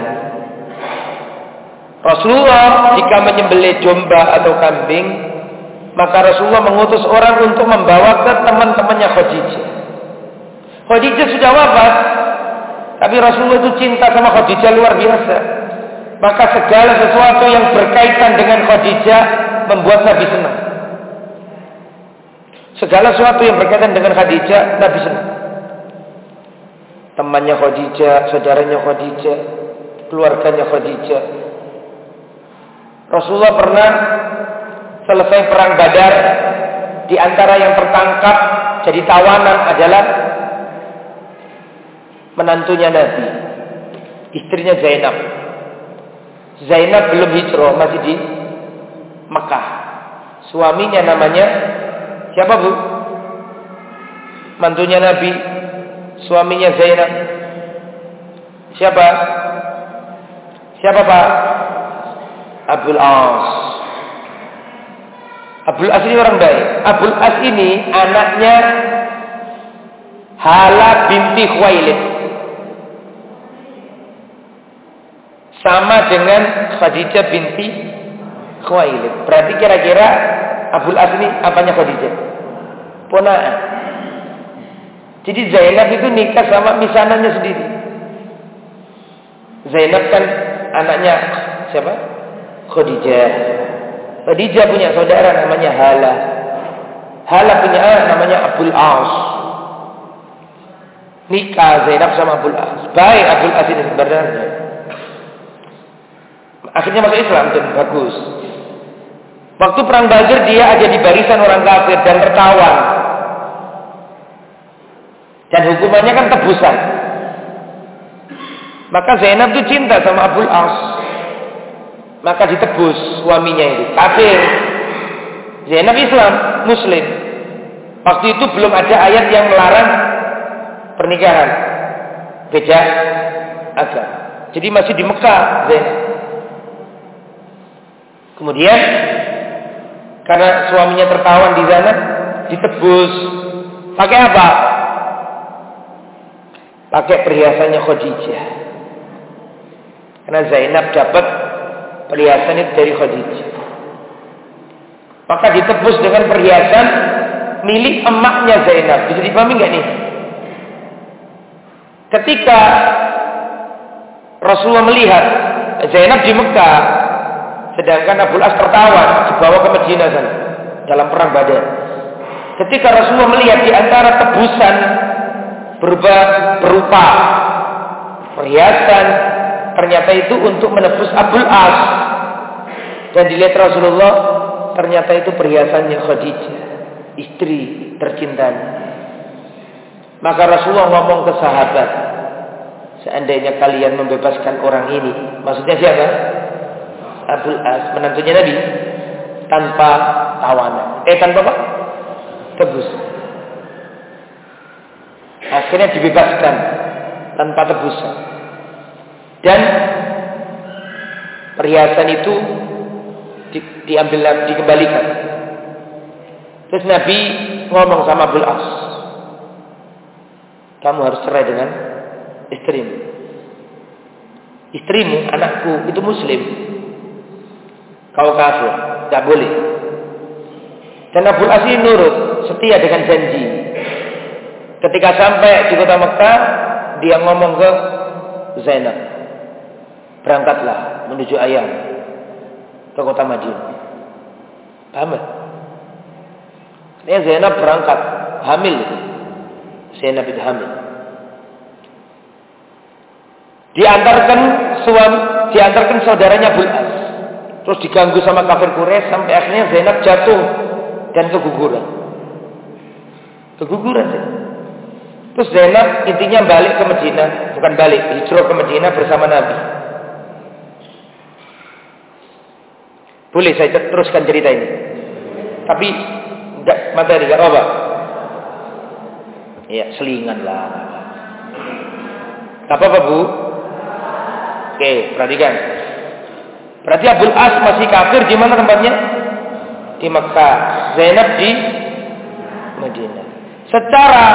Rasulullah jika menyembelih domba atau kambing, maka Rasulullah mengutus orang untuk membawa ke teman-temannya Khadijah. Khadijah sudah wafat, tapi Rasulullah itu cinta sama Khadijah luar biasa. Maka segala sesuatu yang berkaitan dengan Khadijah membuat Nabi senang. Segala sesuatu yang berkaitan dengan Khadijah, Nabi senang temannya Khadijah, saudaranya Khadijah, keluarganya Khadijah. Rasulullah pernah selesai perang Badar di antara yang tertangkap jadi tawanan adalah menantunya Nabi, istrinya Zainab. Zainab belum hijrah, masih di Mekah. Suaminya namanya siapa bu? Mantunya Nabi, suaminya Zainab. Siapa? Siapa pak? Abdul As. Abdul As ini orang baik. Abdul As ini anaknya Hala binti Khuwailid. Sama dengan Khadijah binti Khuwailid. Berarti kira-kira Abdul As ini apanya Khadijah? Ponaan. Jadi Zainab itu nikah sama misananya sendiri. Zainab kan anaknya siapa? Khadijah. Khadijah punya saudara namanya Hala. Hala punya anak namanya Abdul As. Nikah Zainab sama Abdul As. Baik Abdul As ini sebenarnya. Akhirnya masuk Islam dan bagus. Waktu perang Badar dia ada di barisan orang kafir dan tertawan. Dan hukumannya kan tebusan. Maka Zainab itu cinta sama Abdul As. Maka ditebus suaminya itu. Kafir. Zainab Islam, Muslim. Waktu itu belum ada ayat yang melarang pernikahan. Beda agama. Jadi masih di Mekah Zainab. Kemudian karena suaminya tertawan di sana, ditebus. Pakai apa? Pakai perhiasannya Khadijah. Karena Zainab dapat perhiasan itu dari Khadijah. Maka ditebus dengan perhiasan milik emaknya Zainab. Bisa dipahami nggak nih? Ketika Rasulullah melihat Zainab di Mekah, sedangkan Abu As tertawa dibawa ke Medina sana dalam perang Badar. Ketika Rasulullah melihat di antara tebusan berupa, berupa perhiasan, ternyata itu untuk menebus Abdul As. Dan dilihat Rasulullah, ternyata itu perhiasannya Khadijah, istri tercintanya. Maka Rasulullah ngomong ke sahabat, seandainya kalian membebaskan orang ini, maksudnya siapa? Abdul As, menantunya Nabi, tanpa tawanan. Eh tanpa apa? Tebus. Akhirnya dibebaskan tanpa tebusan. Dan perhiasan itu diambil dikembalikan. Terus Nabi ngomong sama Abdul As, kamu harus cerai dengan istrimu. Istrimu, anakku itu muslim. Kau kafir, tidak boleh. Dan Abu As ini nurut, setia dengan janji. Ketika sampai di kota Mekah, dia ngomong ke Zainab, berangkatlah menuju ayam ke kota Madinah. Paham? Ini Zainab berangkat, hamil. Zainab itu hamil. Diantarkan suami, diantarkan saudaranya Bul'as. Terus diganggu sama kafir Quraisy sampai akhirnya Zainab jatuh dan keguguran. Keguguran sih. Terus Zainab intinya balik ke Medina, bukan balik, hijrah ke Medina bersama Nabi. Boleh saya teruskan cerita ini. Tapi enggak materi, enggak apa. Ya, selingan lah. Apa apa Bu? Oke, perhatikan. Berarti Abdul As masih kafir di mana tempatnya? Di Mekah. Zainab di Madinah. Secara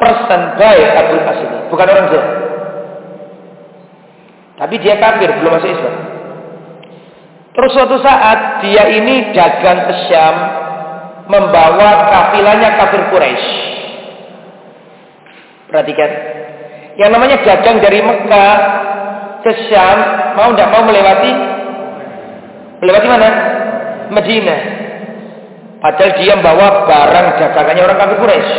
persen baik Abdul As ini, bukan orang Zainab. Tapi dia kafir, belum masuk Islam. Terus suatu saat dia ini dagang ke Syam membawa kafilahnya kafir Quraisy. Perhatikan. Yang namanya dagang dari Mekah ke Syam mau tidak mau melewati melewati mana? Medina. Padahal dia membawa barang dagangannya orang kafir Quraisy.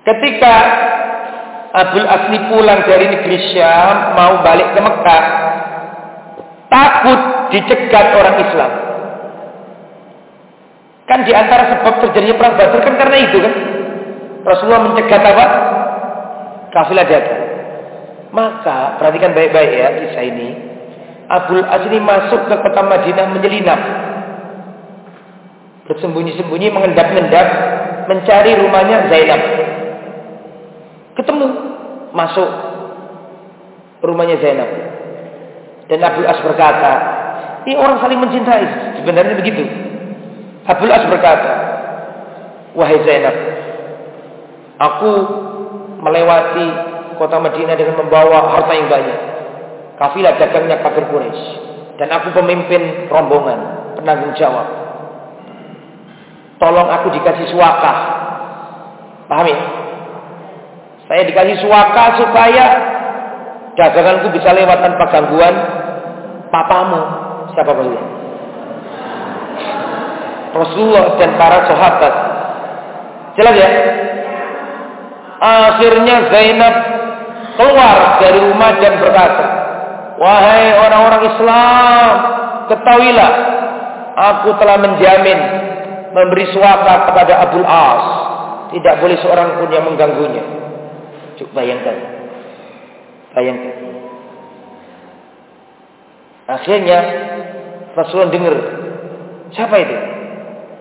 Ketika Abdul Asli pulang dari negeri Syam mau balik ke Mekah, takut dicegat orang Islam. Kan di antara sebab terjadinya perang Badar kan karena itu kan. Rasulullah mencegat apa? Kafilah dagang. Maka perhatikan baik-baik ya kisah ini. Abdul Asri masuk ke kota Madinah menyelinap. Bersembunyi-sembunyi mengendap-endap mencari rumahnya Zainab. Ketemu, masuk rumahnya Zainab. Dan Abdul As berkata, ini orang saling mencintai. Sebenarnya begitu. Abdul As berkata, Wahai Zainab, aku melewati kota Madinah dengan membawa harta yang banyak. Kafilah dagangnya kafir Quraisy. Dan aku pemimpin rombongan, penanggung jawab. Tolong aku dikasih suaka. Paham ya? Saya dikasih suaka supaya daganganku bisa lewat tanpa gangguan papamu. Siapa kalian? Rasulullah dan para sahabat. Jelas ya? Akhirnya Zainab keluar dari rumah dan berkata, Wahai orang-orang Islam, ketahuilah, aku telah menjamin memberi suaka kepada Abdul As. Tidak boleh seorang pun yang mengganggunya. Coba bayangkan. Bayangkan. Akhirnya Rasulullah dengar. Siapa itu?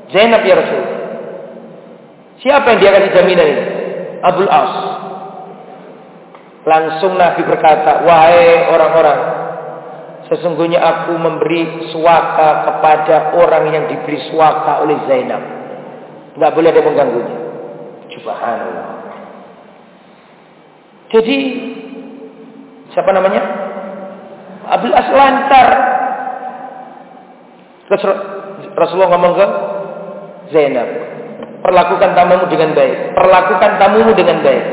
Zainab ya Rasul. Siapa yang dia kasih jaminan ini? Abdul As. Langsung Nabi berkata, wahai orang-orang, sesungguhnya aku memberi suaka kepada orang yang diberi suaka oleh Zainab. Tidak boleh ada mengganggunya. Subhanallah. Jadi, siapa namanya? Abdul As lantar. Rasulullah ngomong ke Zainab, perlakukan tamumu dengan baik. Perlakukan tamumu dengan baik.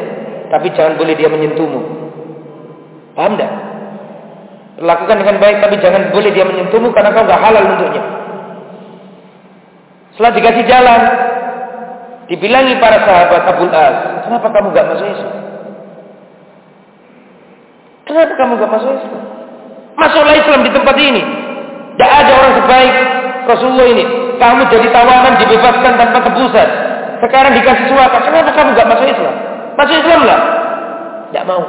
Tapi jangan boleh dia menyentuhmu. Paham tidak? Perlakukan dengan baik, tapi jangan boleh dia menyentuhmu karena kau nggak halal untuknya. Setelah dikasih jalan, dibilangi para sahabat Abu As, kenapa kamu nggak masuk Islam? Kenapa kamu nggak masuk Islam? Masuklah Islam di tempat ini. Tidak ada orang sebaik Rasulullah ini. Kamu jadi tawanan dibebaskan tanpa tebusan. Sekarang dikasih suaka. Kenapa kamu nggak masuk Islam? Masuk Islam lah. Tidak mau.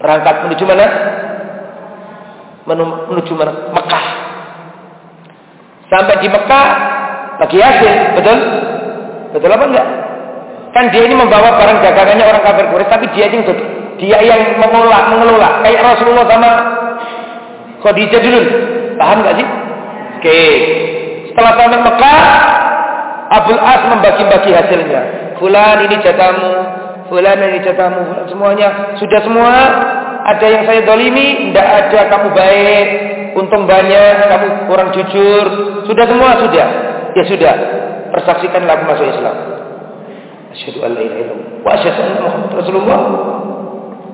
Berangkat menuju mana? Menuju mana? Mekah. Sampai di Mekah lagi hasil, betul? Betul apa enggak? Kan dia ini membawa barang dagangannya orang kafir Quraisy, tapi dia yang dia yang mengelola, mengelola. Kayak Rasulullah sama Khadijah dulu. Paham enggak sih? Oke. Setelah sampai Mekah, Abdul As membagi-bagi hasilnya. Fulan ini jatamu, fulan ini jatamu, semuanya sudah semua. Ada yang saya dolimi, tidak ada kamu baik, untung banyak, kamu kurang jujur, sudah semua sudah. Ya sudah, persaksikanlah aku masuk Islam. Asyhadu an la ilaha illallah wa asyhadu anna Rasulullah.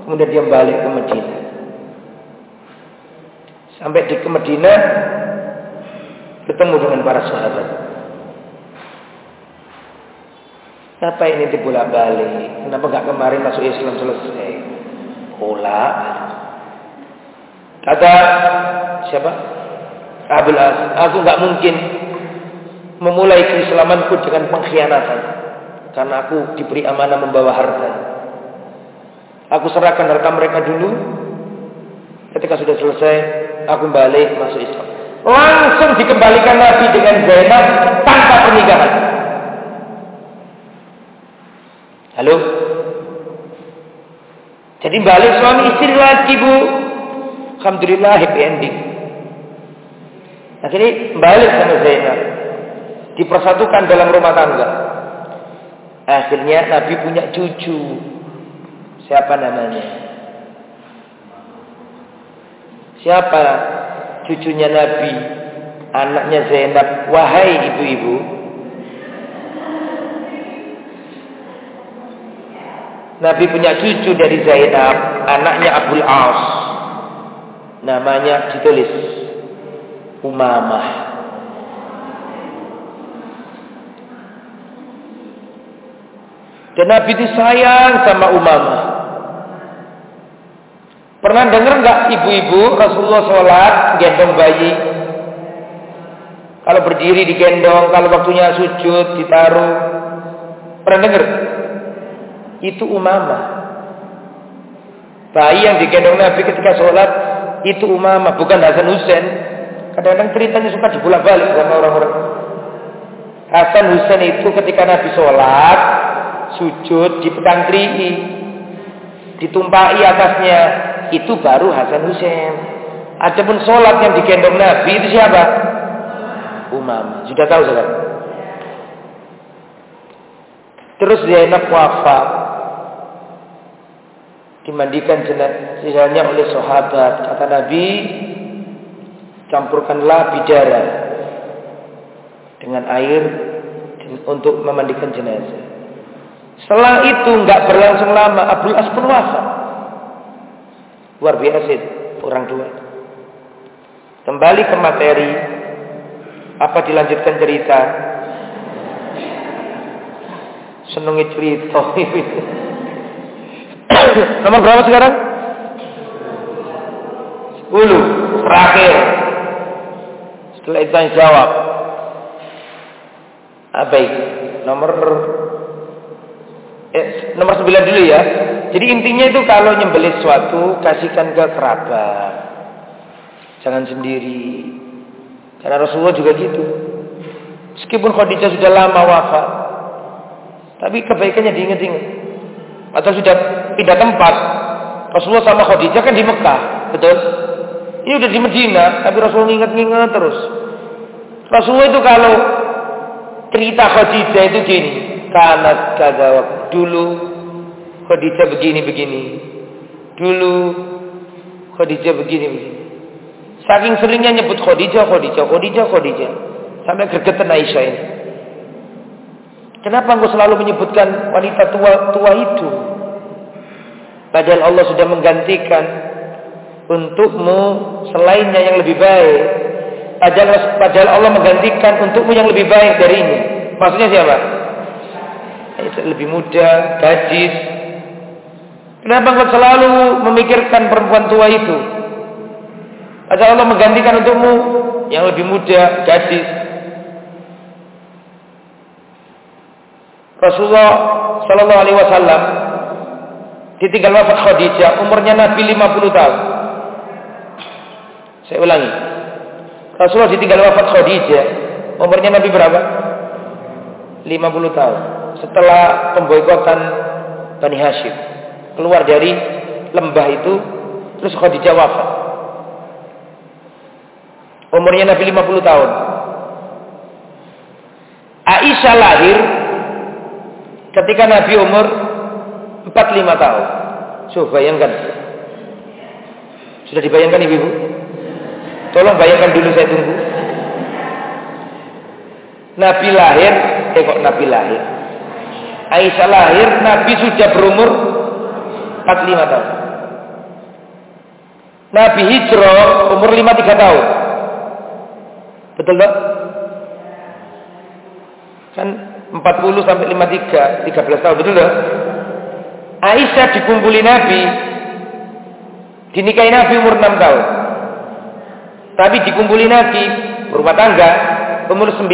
Kemudian dia balik ke Madinah. Sampai di ke Madinah bertemu dengan para sahabat. Kenapa ini dibolak balik? Kenapa nggak kemarin masuk Islam selesai? Pola. Kata siapa? Abdul As, aku nggak mungkin memulai keislamanku dengan pengkhianatan. Karena aku diberi amanah membawa harta. Aku serahkan harta mereka dulu. Ketika sudah selesai, aku balik masuk Islam. Langsung dikembalikan Nabi dengan Zainab tanpa pernikahan. Halo? Jadi balik suami istri lagi bu. Alhamdulillah happy ending. Akhirnya balik sama Zainab. Dipersatukan dalam rumah tangga. Akhirnya Nabi punya cucu. Siapa namanya? Siapa cucunya Nabi? Anaknya Zainab. Wahai ibu-ibu. Nabi punya cucu dari Zainab. Anaknya Abdul As. Namanya ditulis. Umamah. Dan Nabi itu sayang sama Umamah. Pernah dengar nggak ibu-ibu Rasulullah sholat gendong bayi? Kalau berdiri digendong, kalau waktunya sujud ditaruh. Pernah dengar? Itu umama. Bayi yang digendong Nabi ketika sholat itu umama, bukan Hasan Husain. Kadang-kadang ceritanya suka dibulak-balik sama orang-orang. Hasan Husain itu ketika Nabi sholat, sujud di pedang ditumpai atasnya itu baru Hasan Husain. Adapun sholat yang digendong Nabi itu siapa? Umam. Sudah tahu saudara? Terus Zainab wafat. Dimandikan jenazahnya oleh sahabat. Kata Nabi, campurkanlah bidara dengan air untuk memandikan jenazah. Setelah itu nggak berlangsung lama, Abdul As pun wafat. Luar biasa itu, orang tua. Kembali ke materi. Apa dilanjutkan cerita? Senengi cerita. Nomor berapa sekarang? 10. Terakhir. Setelah itu jawab. Ah, baik. Nomor eh, nomor 9 dulu ya. Jadi intinya itu kalau nyembelih sesuatu kasihkan ke kerabat. Jangan sendiri. Karena Rasulullah juga gitu. Meskipun Khadijah sudah lama wafat. Tapi kebaikannya diingat-ingat. Atau sudah pindah tempat. Rasulullah sama Khadijah kan di Mekah. Betul? Ini udah di Medina. Tapi Rasulullah ingat-ingat terus. Rasulullah itu kalau cerita Khadijah itu gini. Karena kagak dulu Khadijah begini-begini. Dulu Khadijah begini-begini. Saking seringnya nyebut Khadijah, Khadijah, Khadijah, Khadijah. Sampai gergetan Aisyah ini. Kenapa engkau selalu menyebutkan wanita tua-tua itu? Padahal Allah sudah menggantikan untukmu selainnya yang lebih baik. Padahal, padahal Allah menggantikan untukmu yang lebih baik dari ini. Maksudnya siapa? Lebih muda, gadis, Kenapa engkau selalu memikirkan perempuan tua itu? Agar Allah menggantikan untukmu yang lebih muda, gadis. Rasulullah Shallallahu Alaihi Wasallam ditinggal wafat Khadijah, umurnya Nabi 50 tahun. Saya ulangi. Rasulullah ditinggal wafat Khadijah, umurnya Nabi berapa? 50 tahun. Setelah pemboikotan Bani Hashim keluar dari lembah itu terus Khadijah wafat. Umurnya Nabi 50 tahun. Aisyah lahir ketika Nabi umur 45 tahun. Coba bayangkan. Sudah dibayangkan ibu-ibu? Tolong bayangkan dulu saya tunggu. Nabi lahir, eh kok Nabi lahir? Aisyah lahir, Nabi sudah berumur 45 tahun. Nabi hijrah umur 53 tahun. Betul tak? Kan 40 sampai 53, 13 tahun, betul tak? Aisyah dikumpuli Nabi, dinikahi Nabi umur 6 tahun. Tapi dikumpuli Nabi berumah tangga umur 9.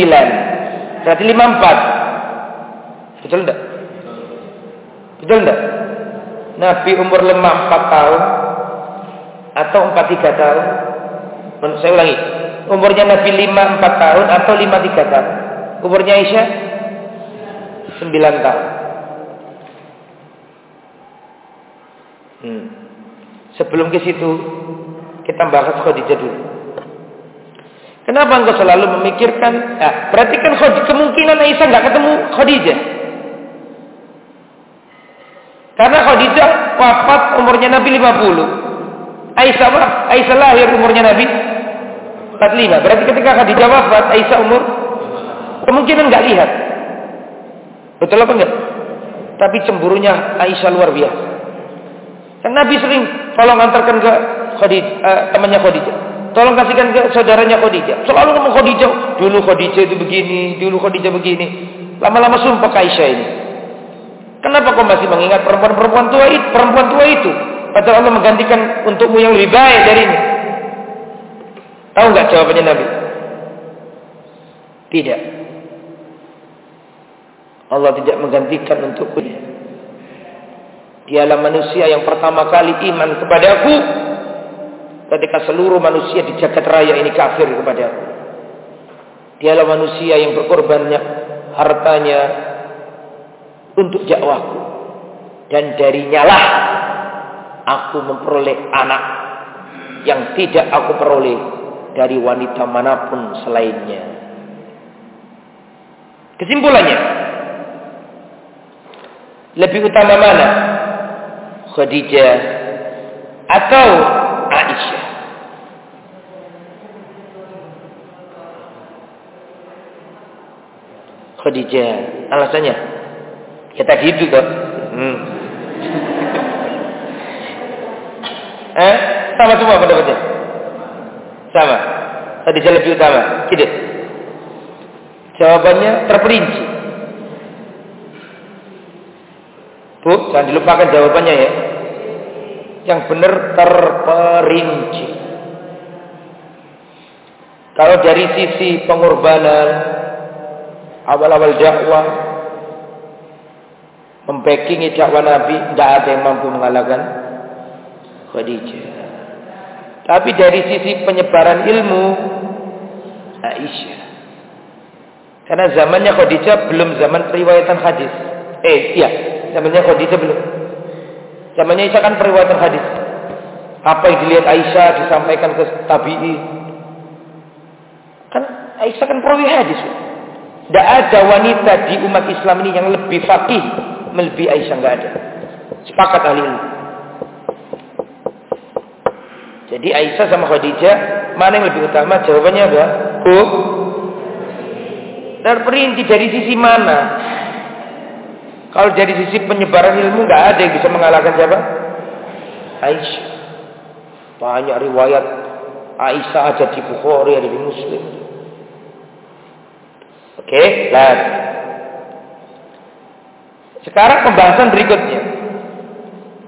Berarti 54. Betul enggak? Betul enggak? Nabi umur lemah 4 tahun atau 43 tahun. Saya ulangi. Umurnya Nabi 5 4 tahun atau 5 3 tahun. Umurnya Aisyah 9 tahun. Hmm. Sebelum ke situ kita bahas Khadijah dulu. Kenapa engkau selalu memikirkan? Nah, berarti kan kemungkinan Aisyah nggak ketemu Khadijah. Karena Khadijah wafat umurnya Nabi 50. Aisyah Aisyah lahir umurnya Nabi 45. Berarti ketika Khadijah wafat, Aisyah umur kemungkinan nggak lihat. Betul apa enggak? Tapi cemburunya Aisyah luar biasa. Dan Nabi sering tolong antarkan ke Khadijah, uh, temannya Khadijah. Tolong kasihkan ke saudaranya Khadijah. Selalu ngomong Khadijah. Dulu Khadijah itu begini, dulu Khadijah begini. Lama-lama sumpah Aisyah ini. Kenapa kau masih mengingat perempuan-perempuan tua itu? Perempuan tua itu. Padahal Allah menggantikan untukmu yang lebih baik dari ini. Tahu nggak jawabannya Nabi? Tidak. Allah tidak menggantikan untukku. Dialah manusia yang pertama kali iman kepada aku ketika seluruh manusia di jagat raya ini kafir kepada aku. Dialah manusia yang berkorbannya hartanya untuk dakwahku dan darinya lah aku memperoleh anak yang tidak aku peroleh dari wanita mana pun selainnya. Kesimpulannya, lebih utama mana? Khadijah atau Aisyah? Khadijah. Alasannya? Ya tadi itu kok. Hmm. eh, sama semua pendapatnya. Sama. Khadijah lebih utama. Tidak. Jawabannya terperinci. Bu, jangan dilupakan jawabannya ya. Yang benar terperinci. Kalau dari sisi pengorbanan awal-awal dakwah membekingi dakwah Nabi tidak ada yang mampu mengalahkan Khadijah. Tapi dari sisi penyebaran ilmu Aisyah. Karena zamannya Khadijah belum zaman periwayatan hadis. Eh, iya, zamannya Khadijah belum. Zamannya Aisyah kan periwayatan hadis. Apa yang dilihat Aisyah disampaikan ke tabi'i. Kan Aisyah kan perawi hadis. Tidak ada wanita di umat Islam ini yang lebih fakih melebihi Aisyah nggak ada. Sepakat ahli ini. Jadi Aisyah sama Khadijah mana yang lebih utama? Jawabannya apa? Bu. Terperinci dari sisi mana? Kalau dari sisi penyebaran ilmu nggak ada yang bisa mengalahkan siapa? Aisyah. Banyak riwayat Aisyah aja di Bukhari, ada di Muslim. Oke, okay, lihat. Sekarang pembahasan berikutnya.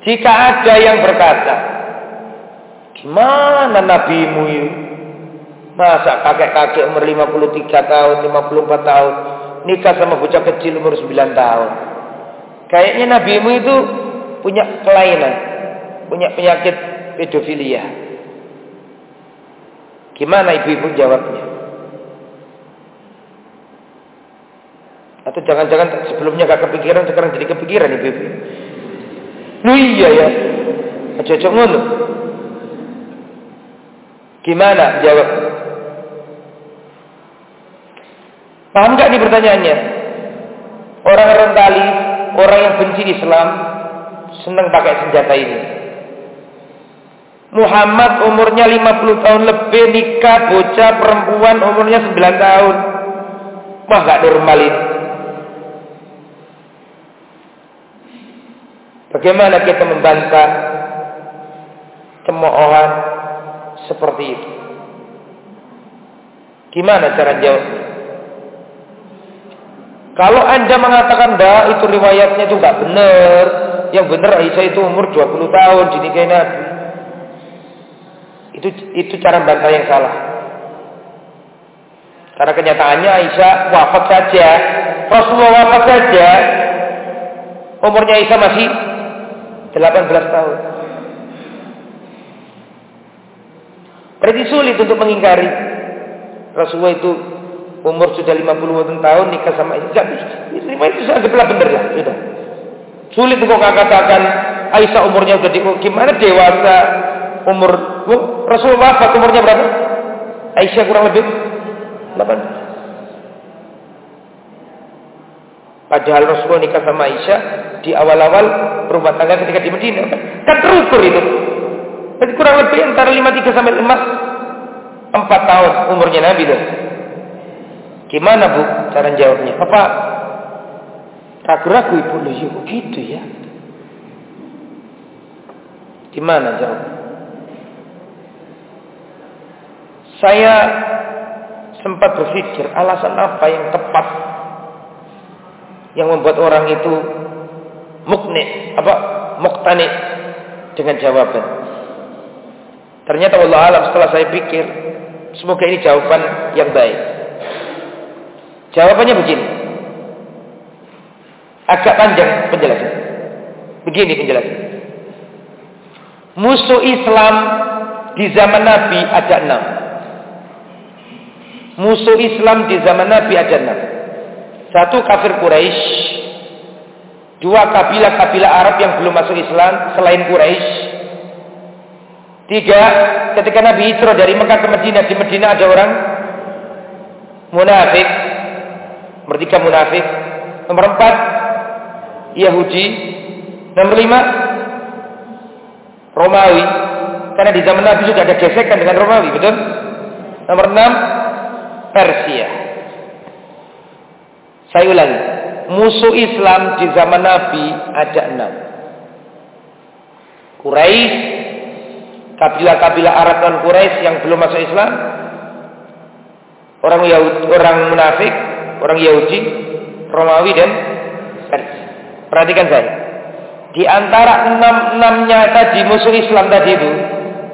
Jika ada yang berkata, gimana nabimu itu? Masa kakek-kakek umur 53 tahun, 54 tahun, nikah sama bocah kecil umur 9 tahun. Kayaknya nabimu itu punya kelainan, punya penyakit pedofilia. Gimana ibu-ibu jawabnya? Atau jangan-jangan sebelumnya gak kepikiran, sekarang jadi kepikiran ibu ibu. Lu iya ya. Cocok ngono. Gimana jawab? Paham gak nih pertanyaannya? Orang rentali, orang yang benci Islam, senang pakai senjata ini. Muhammad umurnya 50 tahun lebih nikah bocah perempuan umurnya 9 tahun. Wah gak normal ini. Bagaimana kita membantah cemoohan seperti itu? Gimana cara jawabnya? Kalau anda mengatakan dah itu riwayatnya itu nggak benar, yang benar Aisyah itu umur 20 tahun dinikahi Nabi. Itu itu cara bantah yang salah. Karena kenyataannya Aisyah wafat saja, Rasulullah wafat saja, umurnya Aisyah masih 18 tahun. Berarti sulit untuk mengingkari. Rasulullah itu umur sudah 50 tahun nikah sama Aisyah. Itu anggaplah benar lah. Sudah. Sulit untuk katakan Aisyah umurnya sudah di, gimana dewasa umur Rasulullah wafat umurnya berapa? Aisyah kurang lebih 18. Padahal Rasulullah nikah sama Aisyah di awal-awal rumah tangga ketika di Medina. Kan terukur itu. Jadi kurang lebih antara 53 sampai 4, 4 tahun umurnya Nabi tuh. Gimana bu cara jawabnya? Apa ragu-ragu ibu lu ya begitu ya? Gimana jawab? Saya sempat berpikir alasan apa yang tepat yang membuat orang itu mukni apa muktani dengan jawaban. Ternyata Allah alam setelah saya pikir, semoga ini jawaban yang baik. Jawabannya begini. Agak panjang penjelasan. Begini penjelasan. Musuh Islam di zaman Nabi ada enam. Musuh Islam di zaman Nabi ada enam. Satu kafir Quraisy, dua kabilah-kabilah Arab yang belum masuk Islam selain Quraisy. Tiga, ketika Nabi Hijrah dari Mekah ke Madinah, di Madinah ada orang munafik. Tiga munafik. Nomor empat, Yahudi. Nomor lima, Romawi. Karena di zaman Nabi sudah ada gesekan dengan Romawi, betul? Nomor enam, Persia. Saya ulangi. Musuh Islam di zaman Nabi ada enam. Quraisy, kabilah-kabilah Arab dan Quraisy yang belum masuk Islam, orang Yahudi, orang munafik, orang Yahudi, Romawi dan Persia. Perhatikan saya. Di antara enam-enamnya tadi musuh Islam tadi itu,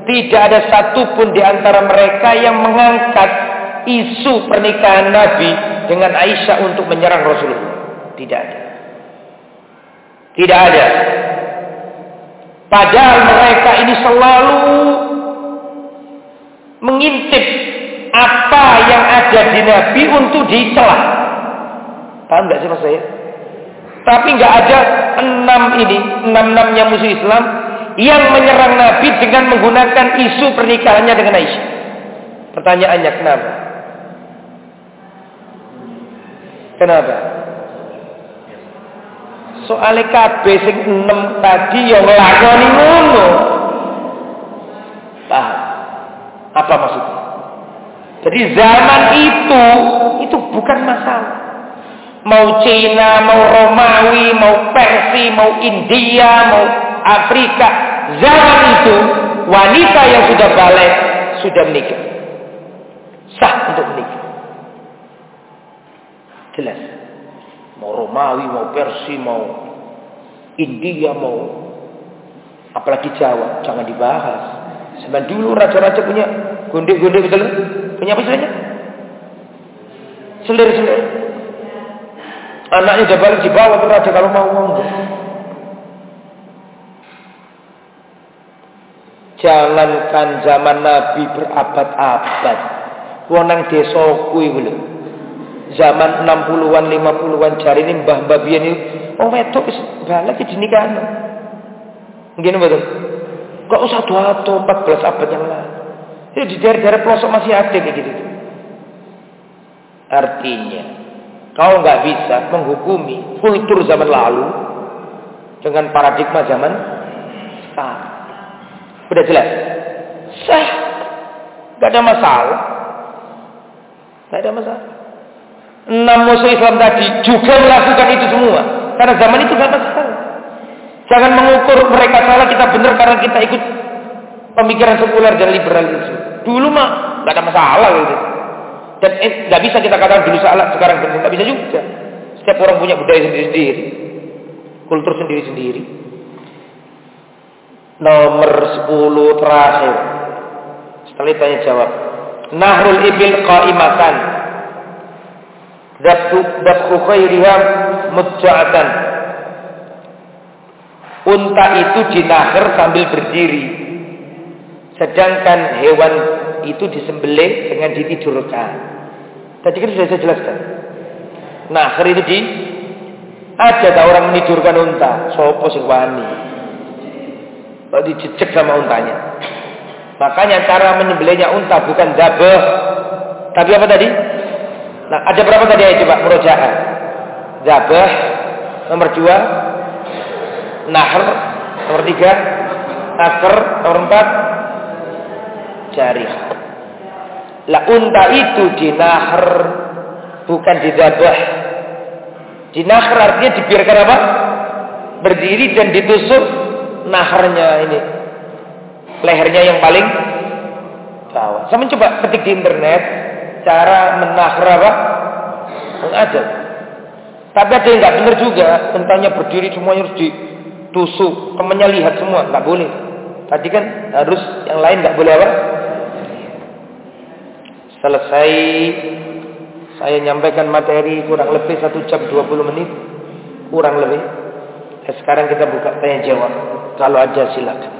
tidak ada satupun di antara mereka yang mengangkat isu pernikahan Nabi dengan Aisyah untuk menyerang Rasulullah. Tidak ada. Tidak ada. Padahal mereka ini selalu mengintip apa yang ada di Nabi untuk dicela. Paham nggak sih mas saya? Tapi nggak ada enam ini, enam-enamnya musuh Islam yang menyerang Nabi dengan menggunakan isu pernikahannya dengan Aisyah. Pertanyaannya kenapa? Kenapa? Soale kabeh sing enam tadi yang nglakoni ngono. Paham? Apa maksudnya? Jadi zaman itu itu bukan masalah. Mau Cina, mau Romawi, mau Persia, mau India, mau Afrika, zaman itu wanita yang sudah balik sudah menikah. Sah untuk menikah. Jelas. Mau Romawi, mau Persia, mau India, mau apalagi Jawa, jangan dibahas. Sebab dulu raja-raja punya gundik-gundik betul? Punya apa istilahnya? Selir-selir. Anaknya udah balik dibawa ke raja kalau mau ngomong. Jangankan zaman Nabi berabad-abad. Wonang desa kuwi lho zaman 60-an 50-an jari ini mbah-mbah biyen itu oh wedok wis balik dinikahan. Ngene betul. Kok usah tua-tua 14 abad yang lalu. Itu di daerah-daerah pelosok masih ada kayak gitu. Artinya, kau nggak bisa menghukumi kultur zaman lalu dengan paradigma zaman sekarang. Udah jelas? Sah. Gak ada masalah. Gak ada masalah enam musuh Islam tadi juga melakukan itu semua. Karena zaman itu gak masalah. Jangan mengukur mereka salah, kita benar karena kita ikut pemikiran sekuler dan liberalisme. Dulu mah gak ada masalah gitu. Dan eh, gak bisa kita katakan dulu salah, sekarang benar. Gak bisa juga. Setiap orang punya budaya sendiri-sendiri. Kultur sendiri-sendiri. Nomor 10 terakhir. Setelah tanya jawab. Nahrul ibil qaimatan Dabku khairiha mutja'atan. Unta itu dinaher sambil berdiri. Sedangkan hewan itu disembelih dengan ditidurkan. Tadi kan sudah saya jelaskan. Naher itu di ada orang menidurkan unta, sopo sing wani. Kalau dijejek sama untanya. Makanya cara menyembelihnya unta bukan dabah. Tapi apa tadi? Nah, ada berapa tadi ya coba murojaah? Zabah nomor dua, nahr nomor tiga, akar nomor empat, jarih. Lah unta itu dinahr bukan didabah. Dinahr artinya dibiarkan apa? Berdiri dan ditusuk naharnya ini. Lehernya yang paling bawah. Saya mencoba ketik di internet cara apa? Mengajar. Tapi ada yang nggak benar juga, tentangnya berdiri semuanya harus ditusuk, temannya lihat semua, nggak boleh. Tadi kan harus yang lain nggak boleh apa? Selesai saya nyampaikan materi kurang lebih satu jam 20 menit. Kurang lebih. Dan sekarang kita buka tanya jawab. Kalau ada silakan.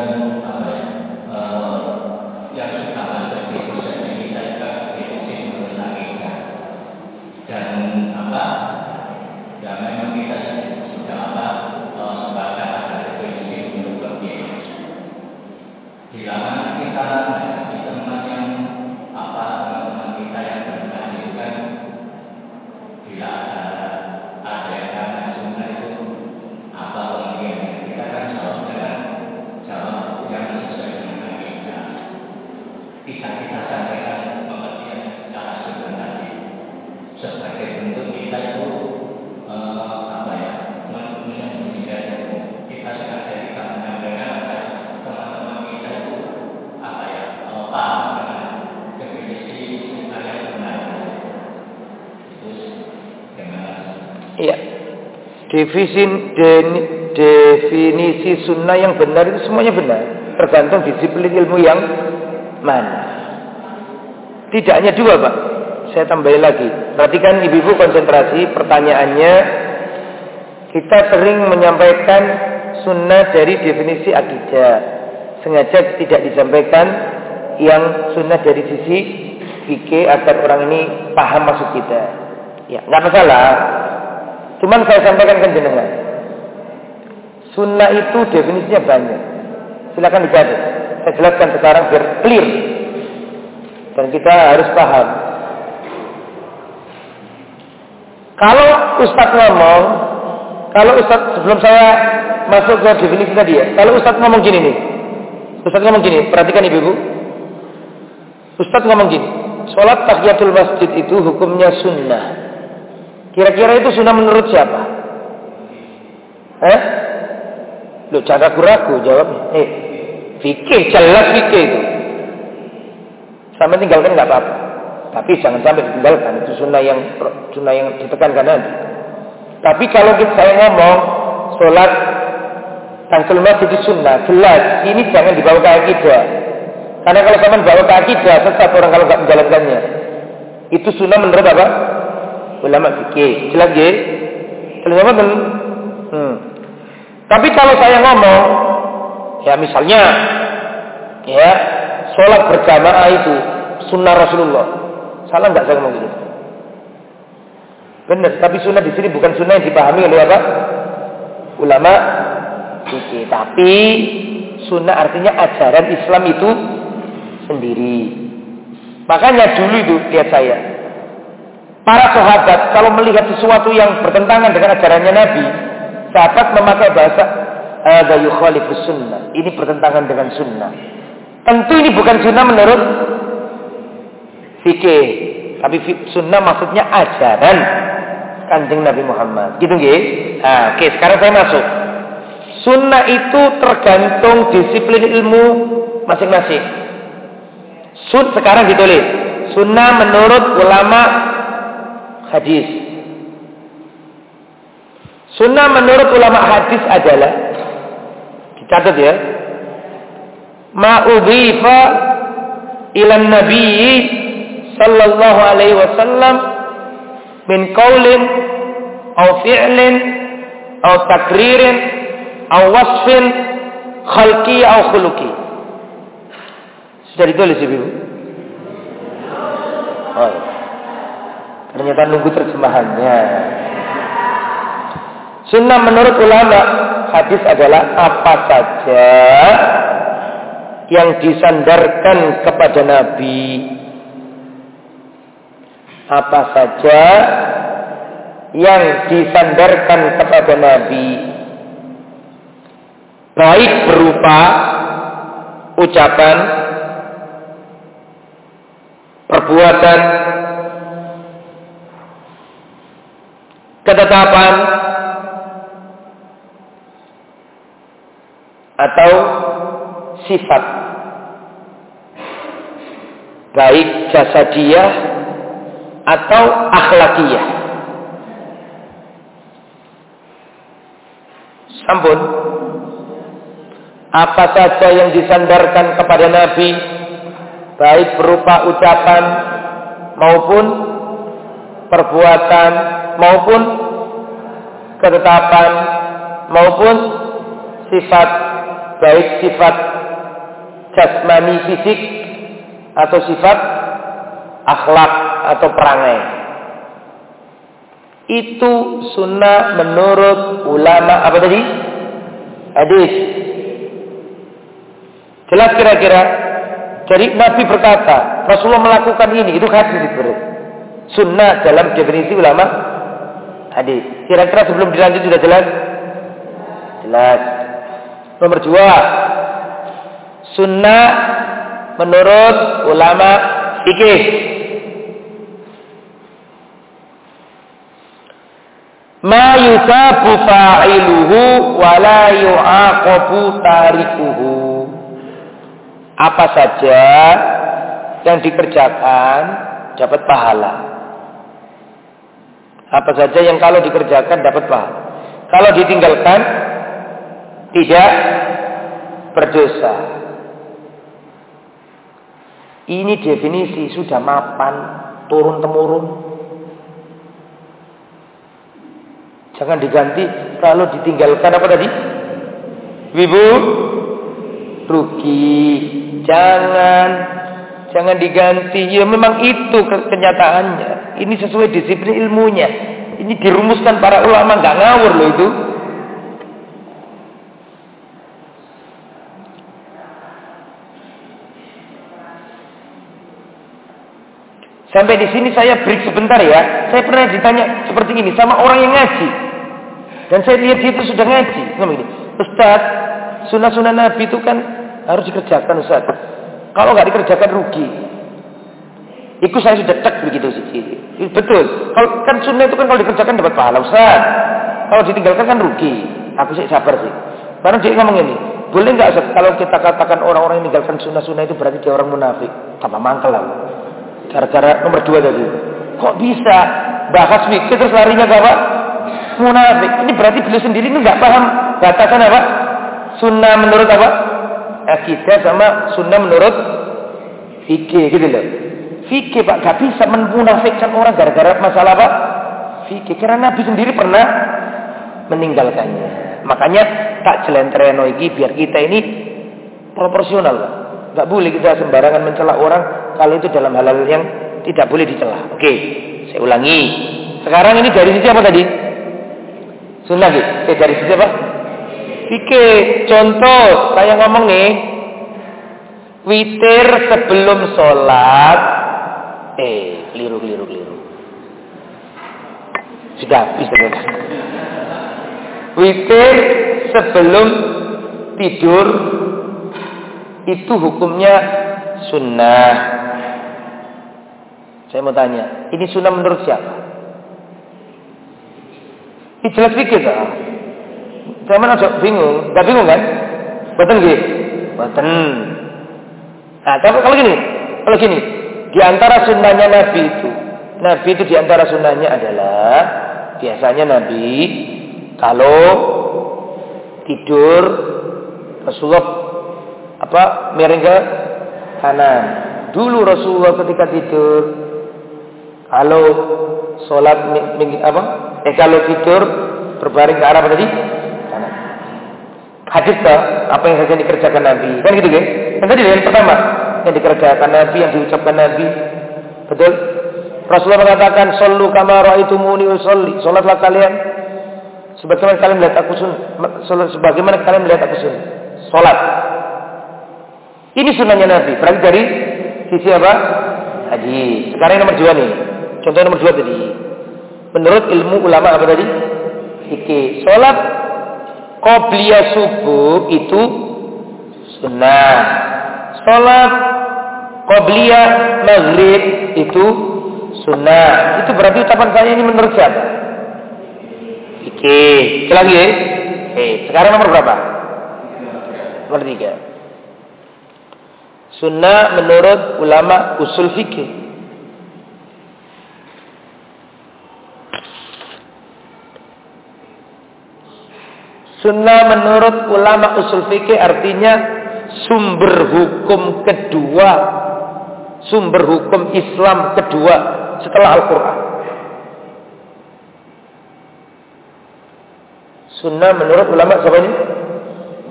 Amen. Definisi, definisi sunnah yang benar itu semuanya benar. Tergantung disiplin ilmu yang mana. Tidak hanya dua Pak. Saya tambahin lagi. Perhatikan ibu-ibu konsentrasi pertanyaannya. Kita sering menyampaikan sunnah dari definisi akidah. Sengaja tidak disampaikan yang sunnah dari sisi fikih agar orang ini paham maksud kita. Ya, nggak masalah. Cuman saya sampaikan ke jenengan. Sunnah itu definisinya banyak. Silakan dicatat. Saya jelaskan sekarang biar clear. Dan kita harus paham. Kalau Ustadz ngomong, kalau Ustadz sebelum saya masuk ke definisi tadi ya, kalau Ustadz ngomong gini nih, Ustadz ngomong gini, perhatikan ibu-ibu. Ustadz ngomong gini, sholat tahiyatul masjid itu hukumnya sunnah. Kira-kira itu sunnah menurut siapa? Eh? Lu jangan ragu-ragu jawabnya. Eh, fikih, jelas fikih itu. Sampai tinggalkan nggak apa-apa. Tapi jangan sampai ditinggalkan. Itu sunnah yang sunnah yang ditekankan nanti. Tapi kalau kita saya ngomong sholat tangsul masjid itu sunnah, jelas ini jangan dibawa ke akidah. Karena kalau sama bawa ke akidah, sesat orang kalau nggak menjalankannya. Itu sunnah menurut apa? Ulama fikih. Jelas ya? Jelas apa Hmm. Tapi kalau saya ngomong, ya misalnya, ya sholat berjamaah itu sunnah Rasulullah. Salah nggak saya ngomong gitu? Benar, tapi sunnah di sini bukan sunnah yang dipahami oleh apa? Ulama fikih. Tapi sunnah artinya ajaran Islam itu sendiri. Makanya dulu itu lihat saya, Para sahabat kalau melihat sesuatu yang bertentangan dengan ajarannya Nabi, sahabat memakai bahasa ada sunnah. Ini bertentangan dengan sunnah. Tentu ini bukan sunnah menurut fikih, tapi sunnah maksudnya ajaran kanjeng Nabi Muhammad. Gitu nggih? Nah, oke, sekarang saya masuk. Sunnah itu tergantung disiplin ilmu masing-masing. Sun sekarang ditulis. Sunnah menurut ulama hadis. Sunnah menurut ulama hadis adalah dicatat ya. Ma'udhifa ila nabi sallallahu alaihi wasallam min qaulin au fi'lin au takririn au wasfin khalqi au khuluqi. Sudah ditulis Ibu? Oh, ya. Ternyata nunggu terjemahannya. Sunnah menurut ulama hadis adalah apa saja yang disandarkan kepada Nabi. Apa saja yang disandarkan kepada Nabi. Baik berupa ucapan, perbuatan, ketetapan, atau sifat baik jasadiyah atau akhlakiyah. Sampun apa saja yang disandarkan kepada Nabi baik berupa ucapan maupun perbuatan maupun ketetapan maupun sifat baik sifat jasmani fisik atau sifat akhlak atau perangai. Itu sunnah menurut ulama apa tadi? Hadis. Jelas kira-kira. Jadi Nabi berkata, Rasulullah melakukan ini, itu hadis itu. Sunnah dalam definisi ulama hadis. Kira-kira sebelum dilanjut sudah jelas? Jelas. Nomor dua, sunnah menurut ulama fikih. Ma yusabu fa'iluhu wa la yu'aqabu tarikuhu. Apa saja yang dikerjakan dapat pahala. Apa saja yang kalau dikerjakan dapat pahala. Kalau ditinggalkan tidak berdosa. Ini definisi sudah mapan, turun temurun. Jangan diganti kalau ditinggalkan apa tadi? Wibu rugi. Jangan jangan diganti. Ya memang itu kenyataannya. Ini sesuai disiplin ilmunya. Ini dirumuskan para ulama nggak ngawur loh itu. Sampai di sini saya break sebentar ya. Saya pernah ditanya seperti ini sama orang yang ngaji. Dan saya lihat dia itu sudah ngaji. Ngomong ini, Ustaz, sunnah-sunnah Nabi itu kan harus dikerjakan Ustaz. Kalau nggak dikerjakan rugi. Itu saya sudah cek begitu sih. Betul. Kalau kan sunnah itu kan kalau dikerjakan dapat pahala Ustaz. Kalau ditinggalkan kan rugi. Aku sih sabar sih. Karena dia ngomong ini, boleh nggak Ustaz kalau kita katakan orang-orang yang meninggalkan sunnah-sunnah itu berarti dia orang munafik? Tambah mangkel lah. Gara-gara nomor dua tadi. Kok bisa bahas mikir terus larinya ke apa? Munafik. Ini berarti beliau sendiri ini nggak paham batasan apa? Sunnah menurut apa? Akidah sama sunnah menurut fikih gitu loh. Fikih pak gak bisa memunafikkan orang gara-gara masalah apa? Fikih. Karena Nabi sendiri pernah meninggalkannya. Makanya tak jelentreno iki biar kita ini proporsional pak. Gak boleh kita sembarangan mencela orang kalau itu dalam hal-hal yang tidak boleh dicela. Oke, saya ulangi. Sekarang ini dari sisi apa tadi? Sunnah gitu. Eh, dari sisi apa? Fikih. Contoh, saya ngomong nih. Witir sebelum sholat. Eh, keliru, keliru, keliru. Sudah habis Witir sebelum tidur itu hukumnya sunnah. Saya mau tanya, ini sunnah menurut siapa? Ini jelas pikir? Saya mana bingung, gak bingung kan? Betul gak? Betul. Nah, tapi kalau gini, kalau gini, di antara sunnahnya Nabi itu, Nabi itu di antara sunnahnya adalah biasanya Nabi kalau tidur Rasulullah apa miring ke kanan. Dulu Rasulullah ketika tidur kalau sholat apa? Eh kalau tidur berbaring ke arah tadi? Tak? Apa yang saja dikerjakan Nabi? Kan gitu kan? Yang tadi yang pertama yang dikerjakan Nabi, yang diucapkan Nabi. Betul? Rasulullah mengatakan, "Sallu kama ra'aitumuni usolli." Salatlah kalian sebagaimana kalian melihat aku sun. Sebagaimana kalian melihat aku sun. Salat. Ini sunnahnya Nabi. Berarti dari sisi apa? Hadis. Sekarang yang nomor dua nih. Contoh nomor dua tadi. Menurut ilmu ulama apa tadi? Fikih. Sholat qobliyah subuh itu sunnah. Sholat qobliyah maghrib itu sunnah. Itu berarti ucapan saya ini menurut siapa? Oke, lagi ya. Oke, sekarang nomor berapa? Nomor tiga. Sunnah menurut ulama usul fikih. Sunnah menurut ulama usul fikih artinya sumber hukum kedua, sumber hukum Islam kedua setelah Al-Quran. Sunnah menurut ulama siapa ini?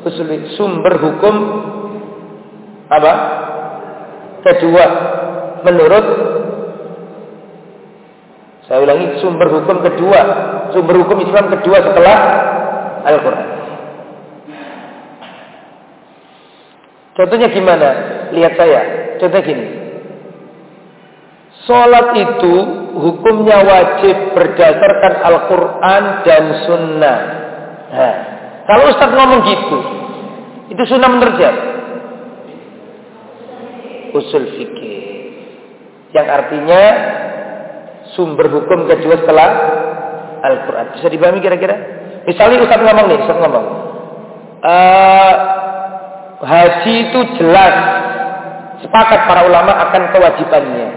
Usul sumber hukum apa? Kedua menurut saya ulangi sumber hukum kedua, sumber hukum Islam kedua setelah Al-Quran. Contohnya gimana? Lihat saya. Contoh gini. Sholat itu hukumnya wajib berdasarkan Al-Quran dan Sunnah. Nah, kalau Ustaz ngomong gitu, itu Sunnah menurut siapa? Usul fikih. Yang artinya sumber hukum kedua setelah Al-Quran. Bisa dipahami kira-kira? Misalnya Ustaz ngomong nih, Ustaz ngomong. Uh, haji itu jelas sepakat para ulama akan kewajibannya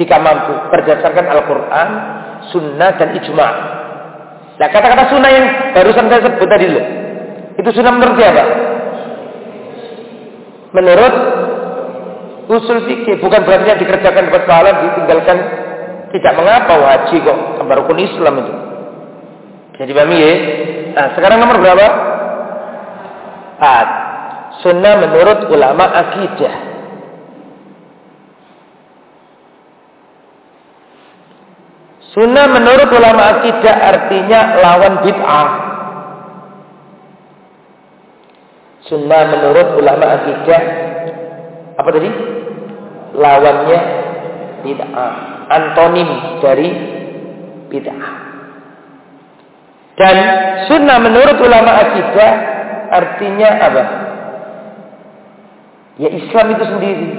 jika mampu berdasarkan Al-Quran, Sunnah dan Ijma. Nah kata-kata Sunnah yang barusan saya sebut tadi loh, itu Sunnah menurut siapa? Menurut usul fikih bukan berarti yang dikerjakan dapat pahala ditinggalkan tidak mengapa haji kok tambah rukun Islam itu. Jadi pahami ya? Nah, sekarang nomor berapa? Empat. Sunnah menurut ulama akidah. Sunnah menurut ulama akidah artinya lawan bid'ah. Sunnah menurut ulama akidah apa tadi? Lawannya bid'ah. Antonim dari bid'ah. Dan sunnah menurut ulama akidah artinya apa? Ya Islam itu sendiri.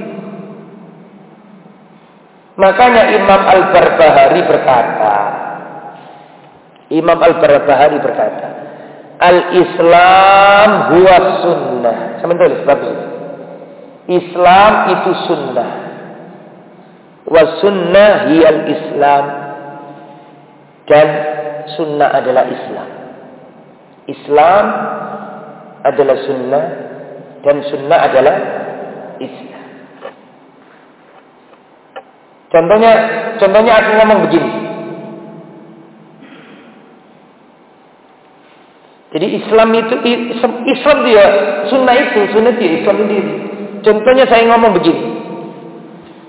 Makanya Imam Al-Barbahari berkata, Imam Al-Barbahari berkata, Al-Islam huwa sunnah. Saya tulis, bagus. Islam itu sunnah. Wa sunnah hiyal Islam. Dan sunnah adalah Islam. Islam adalah sunnah dan sunnah adalah Islam. Contohnya, contohnya aku ngomong begini. Jadi Islam itu Islam dia sunnah itu sunnah dia Islam sendiri. Contohnya saya ngomong begini.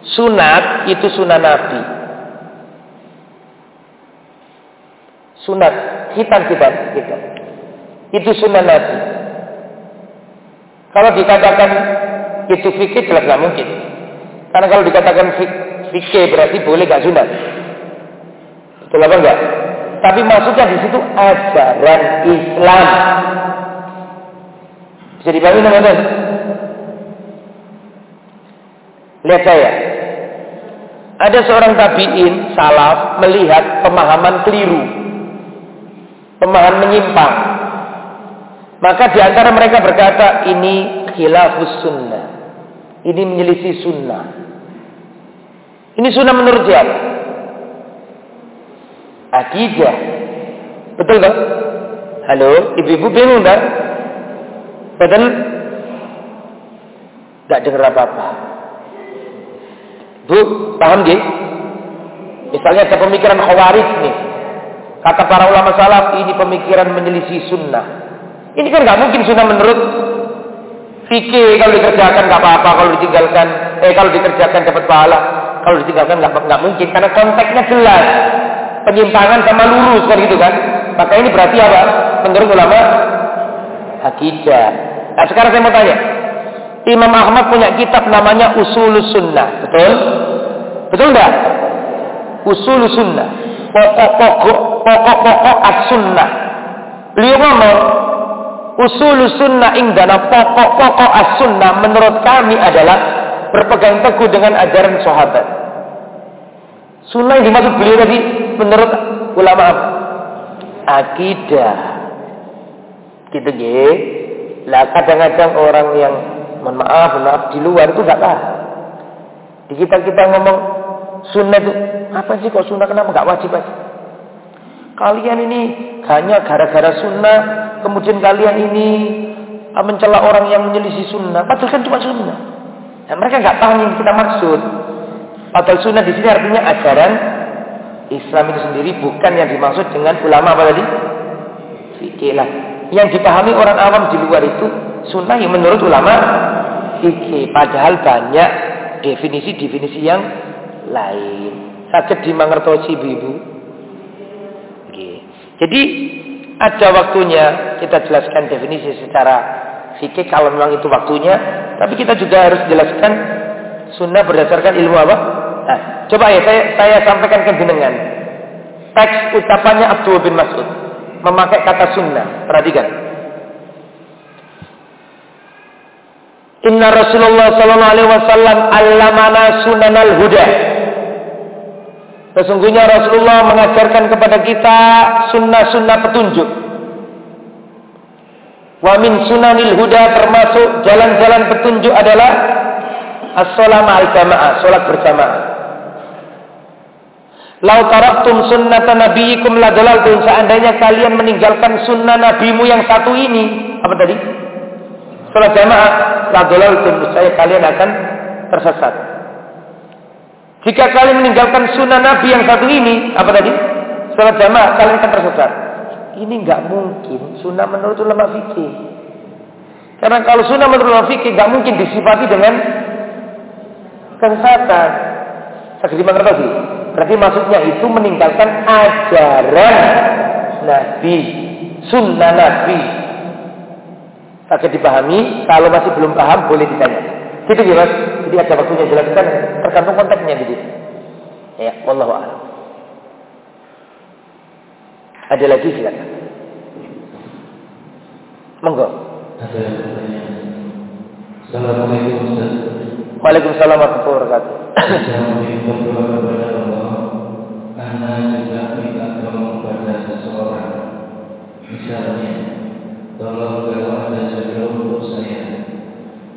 Sunat itu sunnah Nabi. Sunat, hitam-hitam, gitu. Itu sunnah Nabi. Kalau dikatakan itu fikih jelas nggak mungkin. Karena kalau dikatakan fikih berarti boleh gak sunat. Betul apa enggak? Tapi maksudnya di situ ajaran Islam. Bisa dipahami teman-teman? Lihat saya. Ada seorang tabiin salaf melihat pemahaman keliru pemahaman menyimpang. Maka di antara mereka berkata, ini khilafus sunnah. Ini menyelisih sunnah. Ini sunnah menurut siapa? Akidah. Betul kan? Halo, ibu-ibu bingung kan? Betul? Gak dengar apa-apa. Bu, paham gak? Misalnya ada pemikiran khawarij nih. Kata para ulama salaf ini pemikiran menyelisih sunnah. Ini kan nggak mungkin sunnah menurut fikih kalau dikerjakan nggak apa-apa, kalau ditinggalkan eh kalau dikerjakan dapat pahala, kalau ditinggalkan nggak nggak mungkin karena konteksnya jelas penyimpangan sama lurus kan gitu kan. Maka ini berarti apa? Menurut ulama akidah. Nah sekarang saya mau tanya, Imam Ahmad punya kitab namanya Usul Sunnah. Betul? Betul enggak? Usul Sunnah. Pokok-pokok pokok-pokok as-sunnah. Beliau ngomong, Usul Sunnah indana pokok-pokok as-sunnah menurut kami adalah berpegang teguh dengan ajaran sahabat. Sunnah yang dimaksud beliau tadi menurut ulama? Akidah. Gitu ya. Lah kadang-kadang orang yang mohon maaf, maaf di luar itu nggak paham. Di kita kita ngomong sunnah itu apa sih kok sunnah kenapa nggak wajib aja? Kalian ini hanya gara-gara sunnah, kemudian kalian ini ah, mencela orang yang menyelisih sunnah. Padahal kan cuma sunnah. Dan mereka nggak paham yang kita maksud. Padahal sunnah di sini artinya ajaran Islam itu sendiri bukan yang dimaksud dengan ulama apa tadi? Fikih. Yang dipahami orang awam di luar itu sunnah yang menurut ulama fikih. Padahal banyak definisi-definisi yang lain. Sakit dimangertosi ibu-ibu. Jadi ada waktunya kita jelaskan definisi secara fikih kalau memang itu waktunya. Tapi kita juga harus jelaskan sunnah berdasarkan ilmu apa? Nah, coba ya saya, saya sampaikan ke jenengan. Teks ucapannya Abdul bin Mas'ud memakai kata sunnah. Perhatikan. Inna Rasulullah sallallahu alaihi wasallam allamana sunanal huda. Sesungguhnya Rasulullah mengajarkan kepada kita sunnah-sunnah petunjuk. Wa min sunanil huda termasuk jalan-jalan petunjuk adalah as-salam al-jamaah, salat berjamaah. Lau taraktum sunnata nabiyikum la seandainya kalian meninggalkan sunnah nabimu yang satu ini, apa tadi? Salat jamaah, la dalaltum saya kalian akan tersesat. Jika kalian meninggalkan sunnah Nabi yang satu ini, apa tadi? Salat jamaah, kalian akan tersesat. Ini nggak mungkin sunnah menurut ulama fikih. Karena kalau sunnah menurut ulama fikih nggak mungkin disifati dengan kesesatan. Sakit mengerti? Berarti maksudnya itu meninggalkan ajaran Nabi, sunnah Nabi. Sakit dipahami, kalau masih belum paham boleh ditanya. Gitu ya mas. Jadi ada waktunya jelaskan tergantung konteksnya gitu. Ya, wallahu a'lam. Ada lagi silakan. Monggo. Ada Assalamualaikum Ustaz. Waalaikumsalam warahmatullahi wabarakatuh. Assalamualaikum warahmatullahi wabarakatuh. Anda juga minta tolong kepada seseorang. Misalnya, tolong kalau ada jodoh untuk saya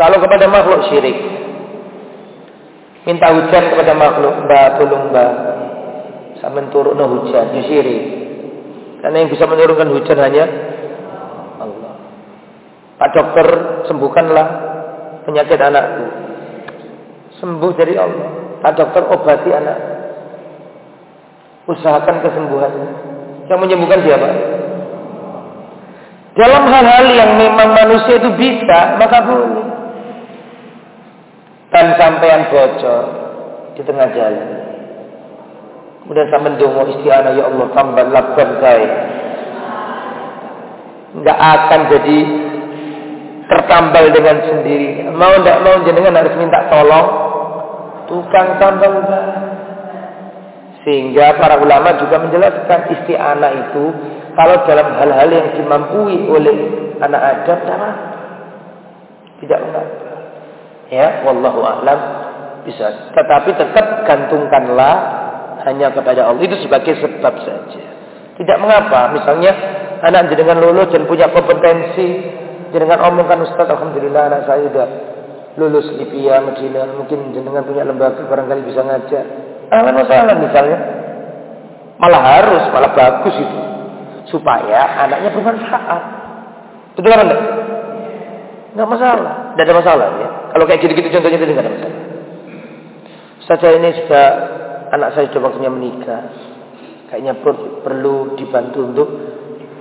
Kalau kepada makhluk syirik. Minta hujan kepada makhluk, mbak tolong mbak. Sampai turun hujan, itu syirik. Karena yang bisa menurunkan hujan hanya Allah. Pak dokter, sembuhkanlah penyakit anakku. Sembuh dari Allah. Pak dokter, obati anak. Usahakan kesembuhannya. Yang menyembuhkan siapa? Dalam hal-hal yang memang manusia itu bisa, maka boleh dan sampean bocor di tengah jalan. Kemudian sampean dongo istiana ya Allah tambah laban saya. Enggak akan jadi tertambal dengan sendiri. Mau tidak mau jenengan harus minta tolong tukang tambal ban. Sehingga para ulama juga menjelaskan istiana itu kalau dalam hal-hal yang dimampui oleh anak Adam tidak mengapa ya wallahu a'lam bisa tetapi tetap gantungkanlah hanya kepada Allah. Itu sebagai sebab saja. Tidak mengapa. Misalnya anak jenengan lulus dan punya kompetensi jenengan omongkan Ustaz Alhamdulillah anak saya sudah lulus IPIA Medina mungkin jenengan punya lembaga barangkali bisa ngajar. Ah masalah misalnya. Malah harus malah bagus itu. Supaya anaknya bermanfaat. Betul kan? Enggak masalah, tidak ada masalah ya. Kalau kayak gitu-gitu contohnya itu tidak ada masalah. Saja ini sudah anak saya sudah waktunya menikah. Kayaknya per, perlu dibantu untuk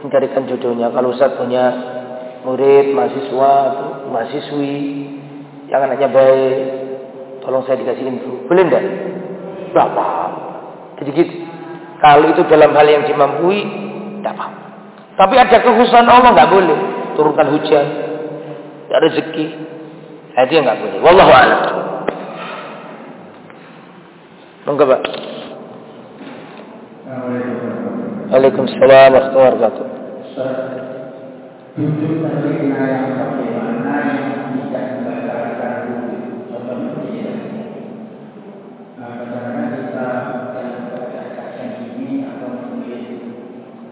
mencarikan jodohnya. Kalau Ustaz punya murid, mahasiswa, mahasiswi yang anaknya baik, tolong saya dikasih info. Boleh enggak? Berapa? Jadi gitu. Kalau itu dalam hal yang dimampui, tidak apa. Tapi ada kekhususan Allah nggak boleh. Turunkan hujan, ada rezeki. eh dia enggak boleh wallahu alam monggo Pak Waalaikumsalam warahmatullahi wabarakatuh. Tunjuk satu yang bagaimana yang tidak membatalkan wudhu otomatis. Nah, karena kita dalam keadaan ini atau mungkin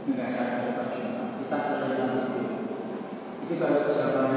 dengan kita percuma, kita perlu itu kalau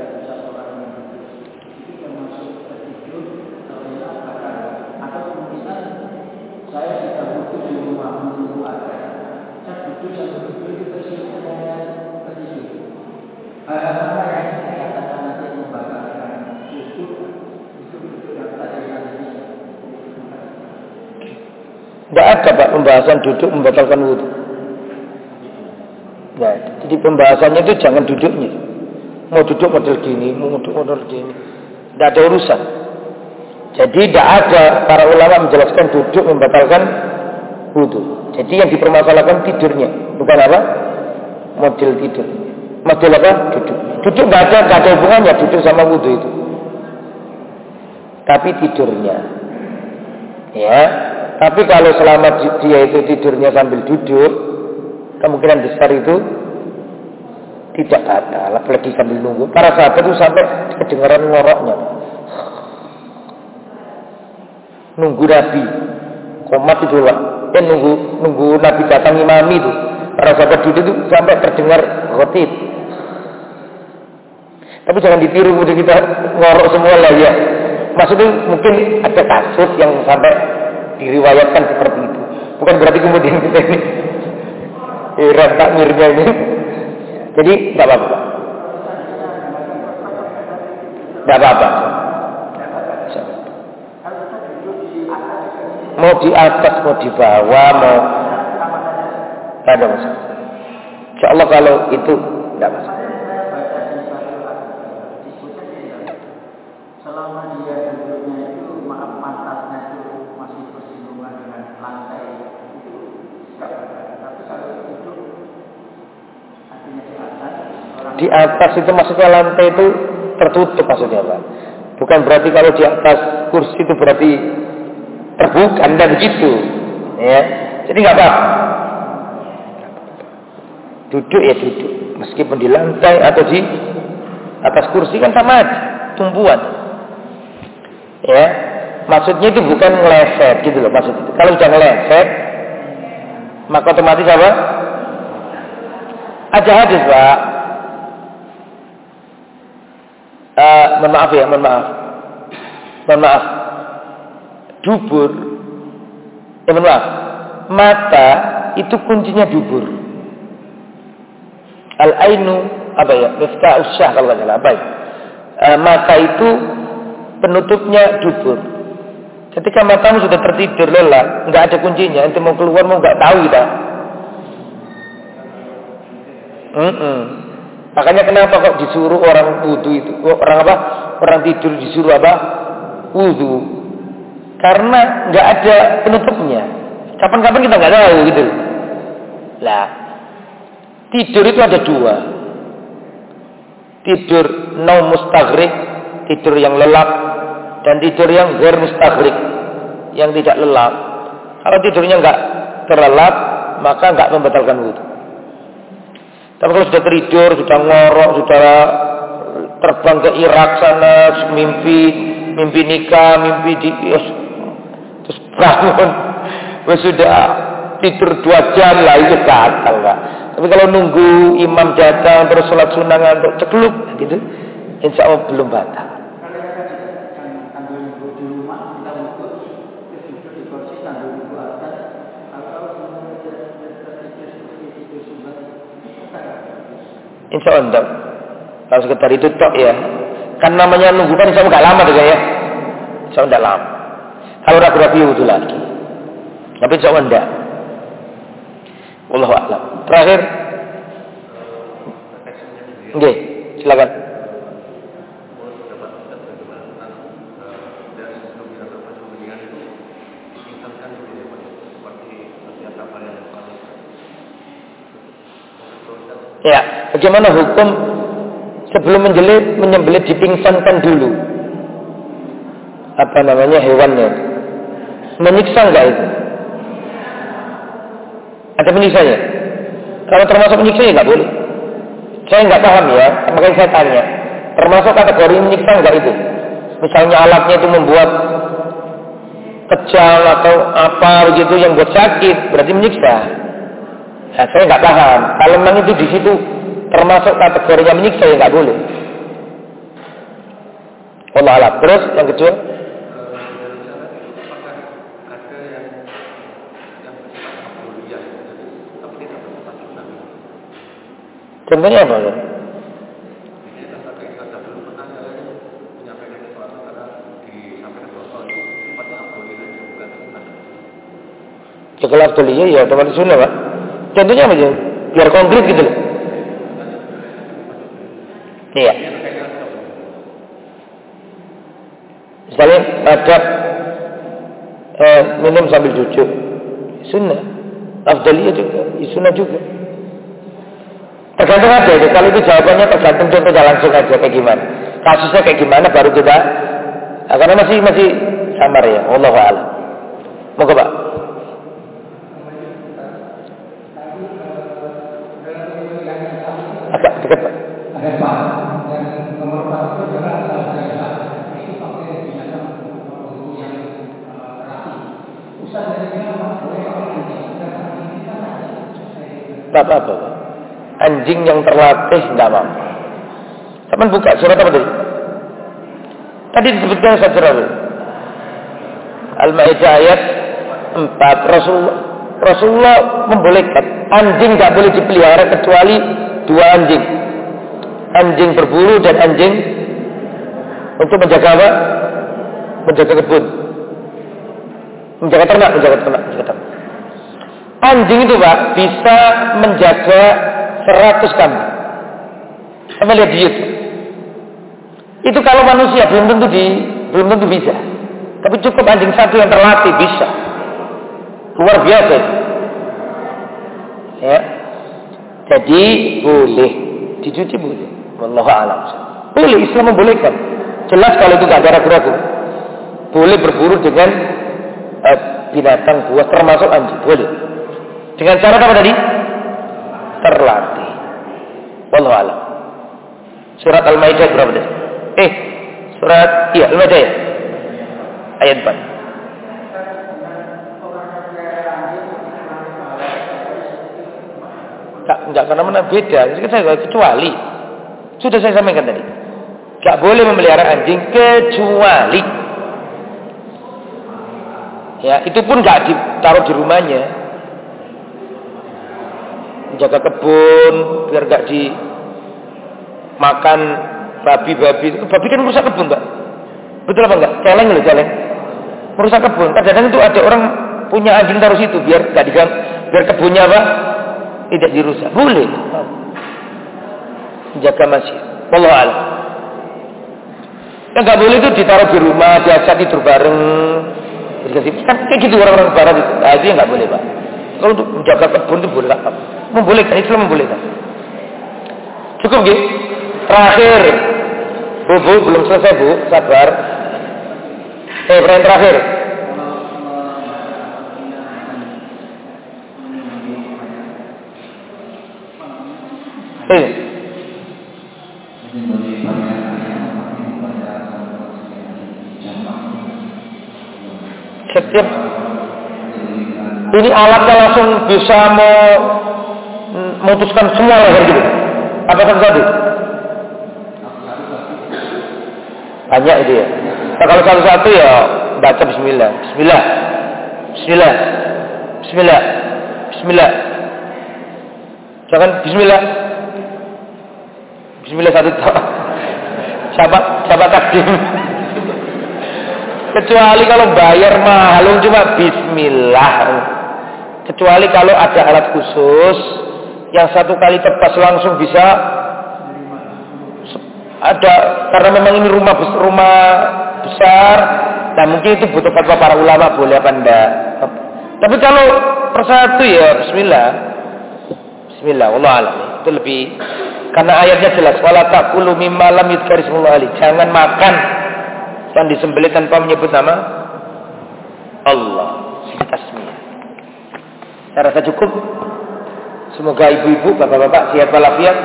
Tidak ada Pak pembahasan duduk membatalkan wudhu. Ya, jadi pembahasannya itu jangan duduknya. Mau duduk model gini, mau duduk model gini. Tidak ada urusan. Jadi tidak ada para ulama menjelaskan duduk membatalkan wudhu. Jadi yang dipermasalahkan tidurnya, bukan apa? Model tidur. Model apa? Duduk. Duduk nggak ada, nggak ada hubungannya duduk sama wudhu itu. Tapi tidurnya, ya tapi kalau selama dia itu tidurnya sambil duduk, kemungkinan besar itu tidak batal, apalagi sambil nunggu. Para sahabat itu sampai kedengaran ngoroknya. Nunggu Nabi. Komat itu lah. Eh, nunggu, nunggu Nabi datang imami itu. Para sahabat duduk itu sampai terdengar khotib. Tapi jangan ditiru kemudian kita ngorok semua lah ya. Maksudnya mungkin ada kasus yang sampai diriwayatkan seperti itu. Bukan berarti kemudian kita ini iran takmirnya ini. Jadi tidak apa-apa. Tidak apa-apa. Mau di atas, mau di bawah, mau ada masalah. Insya Allah kalau itu tidak masalah. di atas itu maksudnya lantai itu tertutup maksudnya Pak. Bukan berarti kalau di atas kursi itu berarti terbuka, dan begitu. Ya. Jadi nggak apa. Duduk ya duduk. Meskipun di lantai atau di atas kursi kan sama aja. Tumbuhan. Ya. Maksudnya itu bukan ngeleset gitu loh maksud itu. Kalau sudah ngeleset, maka otomatis apa? Aja hadis pak uh, mohon maaf ya, mohon maaf. Mohon maaf. Dubur, mohon maaf. Mata itu kuncinya dubur. Al-ainu apa ya? Miftah usyah kalau nggak salah. Baik. Uh, mata itu penutupnya dubur. Ketika matamu sudah tertidur lelah, nggak ada kuncinya, ente mau keluar mau nggak tahu kita. Mm -mm. Makanya kenapa kok disuruh orang wudhu itu, orang apa? Orang tidur disuruh apa? Wudhu. Karena nggak ada penutupnya. Kapan-kapan kita nggak tahu gitu. Lah, tidur itu ada dua. Tidur naum mustagrik, tidur yang lelap, dan tidur yang ger mustagrik, yang tidak lelap. Kalau tidurnya nggak terlelap, maka nggak membatalkan wudhu. Tapi kalau sudah tertidur, sudah ngorok, sudah terbang ke Irak sana, mimpi, mimpi nikah, mimpi di, terus bangun, sudah tidur dua jam lah itu batal pak. Tapi kalau nunggu imam datang terus sholat sunnah ngantuk cekluk gitu, insya Allah belum batal. Insya Allah enggak. Kalau sekedar itu tok ya. Kan namanya nunggu kan insya Allah enggak lama tuh ya. Insya Allah enggak lama. Kalau ragu-ragu ya wudhu lagi. Tapi insya Allah enggak. Wallahu a'lam. Terakhir. Oke, silakan. Ya, bagaimana hukum sebelum menjelit menyembelih dipingsankan dulu? Apa namanya hewannya? Menyiksa enggak itu? Ada penyiksanya? Kalau termasuk menyiksa ya nggak boleh. Saya nggak paham ya, makanya saya tanya. Termasuk kategori menyiksa nggak itu? Misalnya alatnya itu membuat kejang atau apa begitu yang buat sakit, berarti menyiksa. Nah, saya nggak paham. Kalau memang itu di situ termasuk kategori yang menyiksa ya nggak boleh. Allah alam. Terus yang kedua, Contohnya apa? Ya? Ya kalau Abduliyah ya otomatis sunnah pak. Contohnya apa ya? Biar konkret gitu loh. Iya. Misalnya adab eh, minum sambil cucu. Sunnah. Afdaliyah juga. Sunnah juga. Tergantung aja itu. Kalau itu jawabannya tergantung contohnya langsung aja kayak gimana. Kasusnya kayak gimana baru kita. Nah, karena masih masih samar ya. Allah a'lam. Moga Pak. Agak dekat Pak. Ada Pak. Anjing? Yang terlatih tidak mampu. Teman buka surat apa tadi? Tadi disebutkan satu surat. Al-Maidah ayat 4 Rasulullah Rasulullah membolehkan anjing tidak boleh dipelihara kecuali dua anjing. Anjing berburu dan anjing untuk menjaga apa? Menjaga kebun. Menjaga ternak, menjaga ternak, menjaga ternak. Anjing itu Pak bisa menjaga 100 kambing. Sama lihat di YouTube. Itu kalau manusia belum tentu di belum tentu bisa. Tapi cukup anjing satu yang terlatih bisa. Luar biasa. Ya. Jadi boleh dicuci boleh. Wallahu alam. Boleh Islam membolehkan. Jelas kalau itu gak ada ragu-ragu. Boleh berburu dengan eh, binatang buas termasuk anjing. Boleh. Dengan cara apa tadi? Terlatih. Wallahu a'lam. Surat Al-Maidah berapa tadi? Eh, surat iya Al-Maidah ya? Ayat 4. Tak, enggak karena mana beda. Jadi saya kecuali. Sudah saya sampaikan tadi. Enggak boleh memelihara anjing kecuali. Ya, itu pun enggak ditaruh di rumahnya jaga kebun biar gak dimakan babi-babi. Babi kan merusak kebun mbak. Betul apa enggak celeng loh celeng. Merusak kebun. Kadang-kadang itu ada orang punya anjing taruh situ biar gak digang biar kebunnya apa? Tidak dirusak. Boleh. Jaga masjid. Allah alam. Yang nggak boleh itu ditaruh di rumah diajak tidur bareng. Kan kayak gitu orang-orang barat itu. Nah, itu yang nggak boleh pak. Kalau untuk menjaga kebun itu boleh apa Membolehkan, Islam membolehkan. Cukup gitu? Terakhir. Bu, bu, belum selesai bu, sabar. Eh, pertanyaan terakhir. Eh. Setiap Ini alatnya langsung bisa memutuskan semua leher gitu. Apa satu-satu? Banyak itu ya. Nah, kalau satu-satu ya baca bismillah. Bismillah. Bismillah. Bismillah. Bismillah. Jangan bismillah. Bismillah satu tak. Siapa siapa takdim? Kecuali kalau bayar mahal cuma bismillah. Kecuali kalau ada alat khusus yang satu kali tepas langsung bisa ada karena memang ini rumah rumah besar dan mungkin itu butuh fatwa para ulama boleh apa enggak. Tapi kalau persatu ya Bismillah, Bismillah, Allah alam itu lebih karena ayatnya jelas wala taqulu mimma lam yudkarismullah. Jangan makan yang disembelih tanpa menyebut nama Allah. Tasmiyah. Saya rasa cukup. Semoga ibu-ibu, bapak-bapak sehat walafiat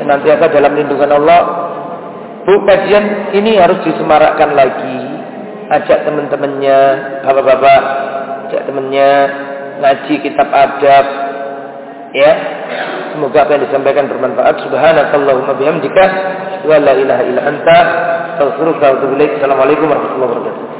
senantiasa dalam lindungan Allah. Bu, kajian ini harus disemarakkan lagi. Ajak teman-temannya, bapak-bapak, ajak temannya ngaji kitab adab. Ya. Semoga apa yang disampaikan bermanfaat. Subhanakallahumma bihamdika wa la ilaha illa anta. Assalamualaikum warahmatullahi wabarakatuh.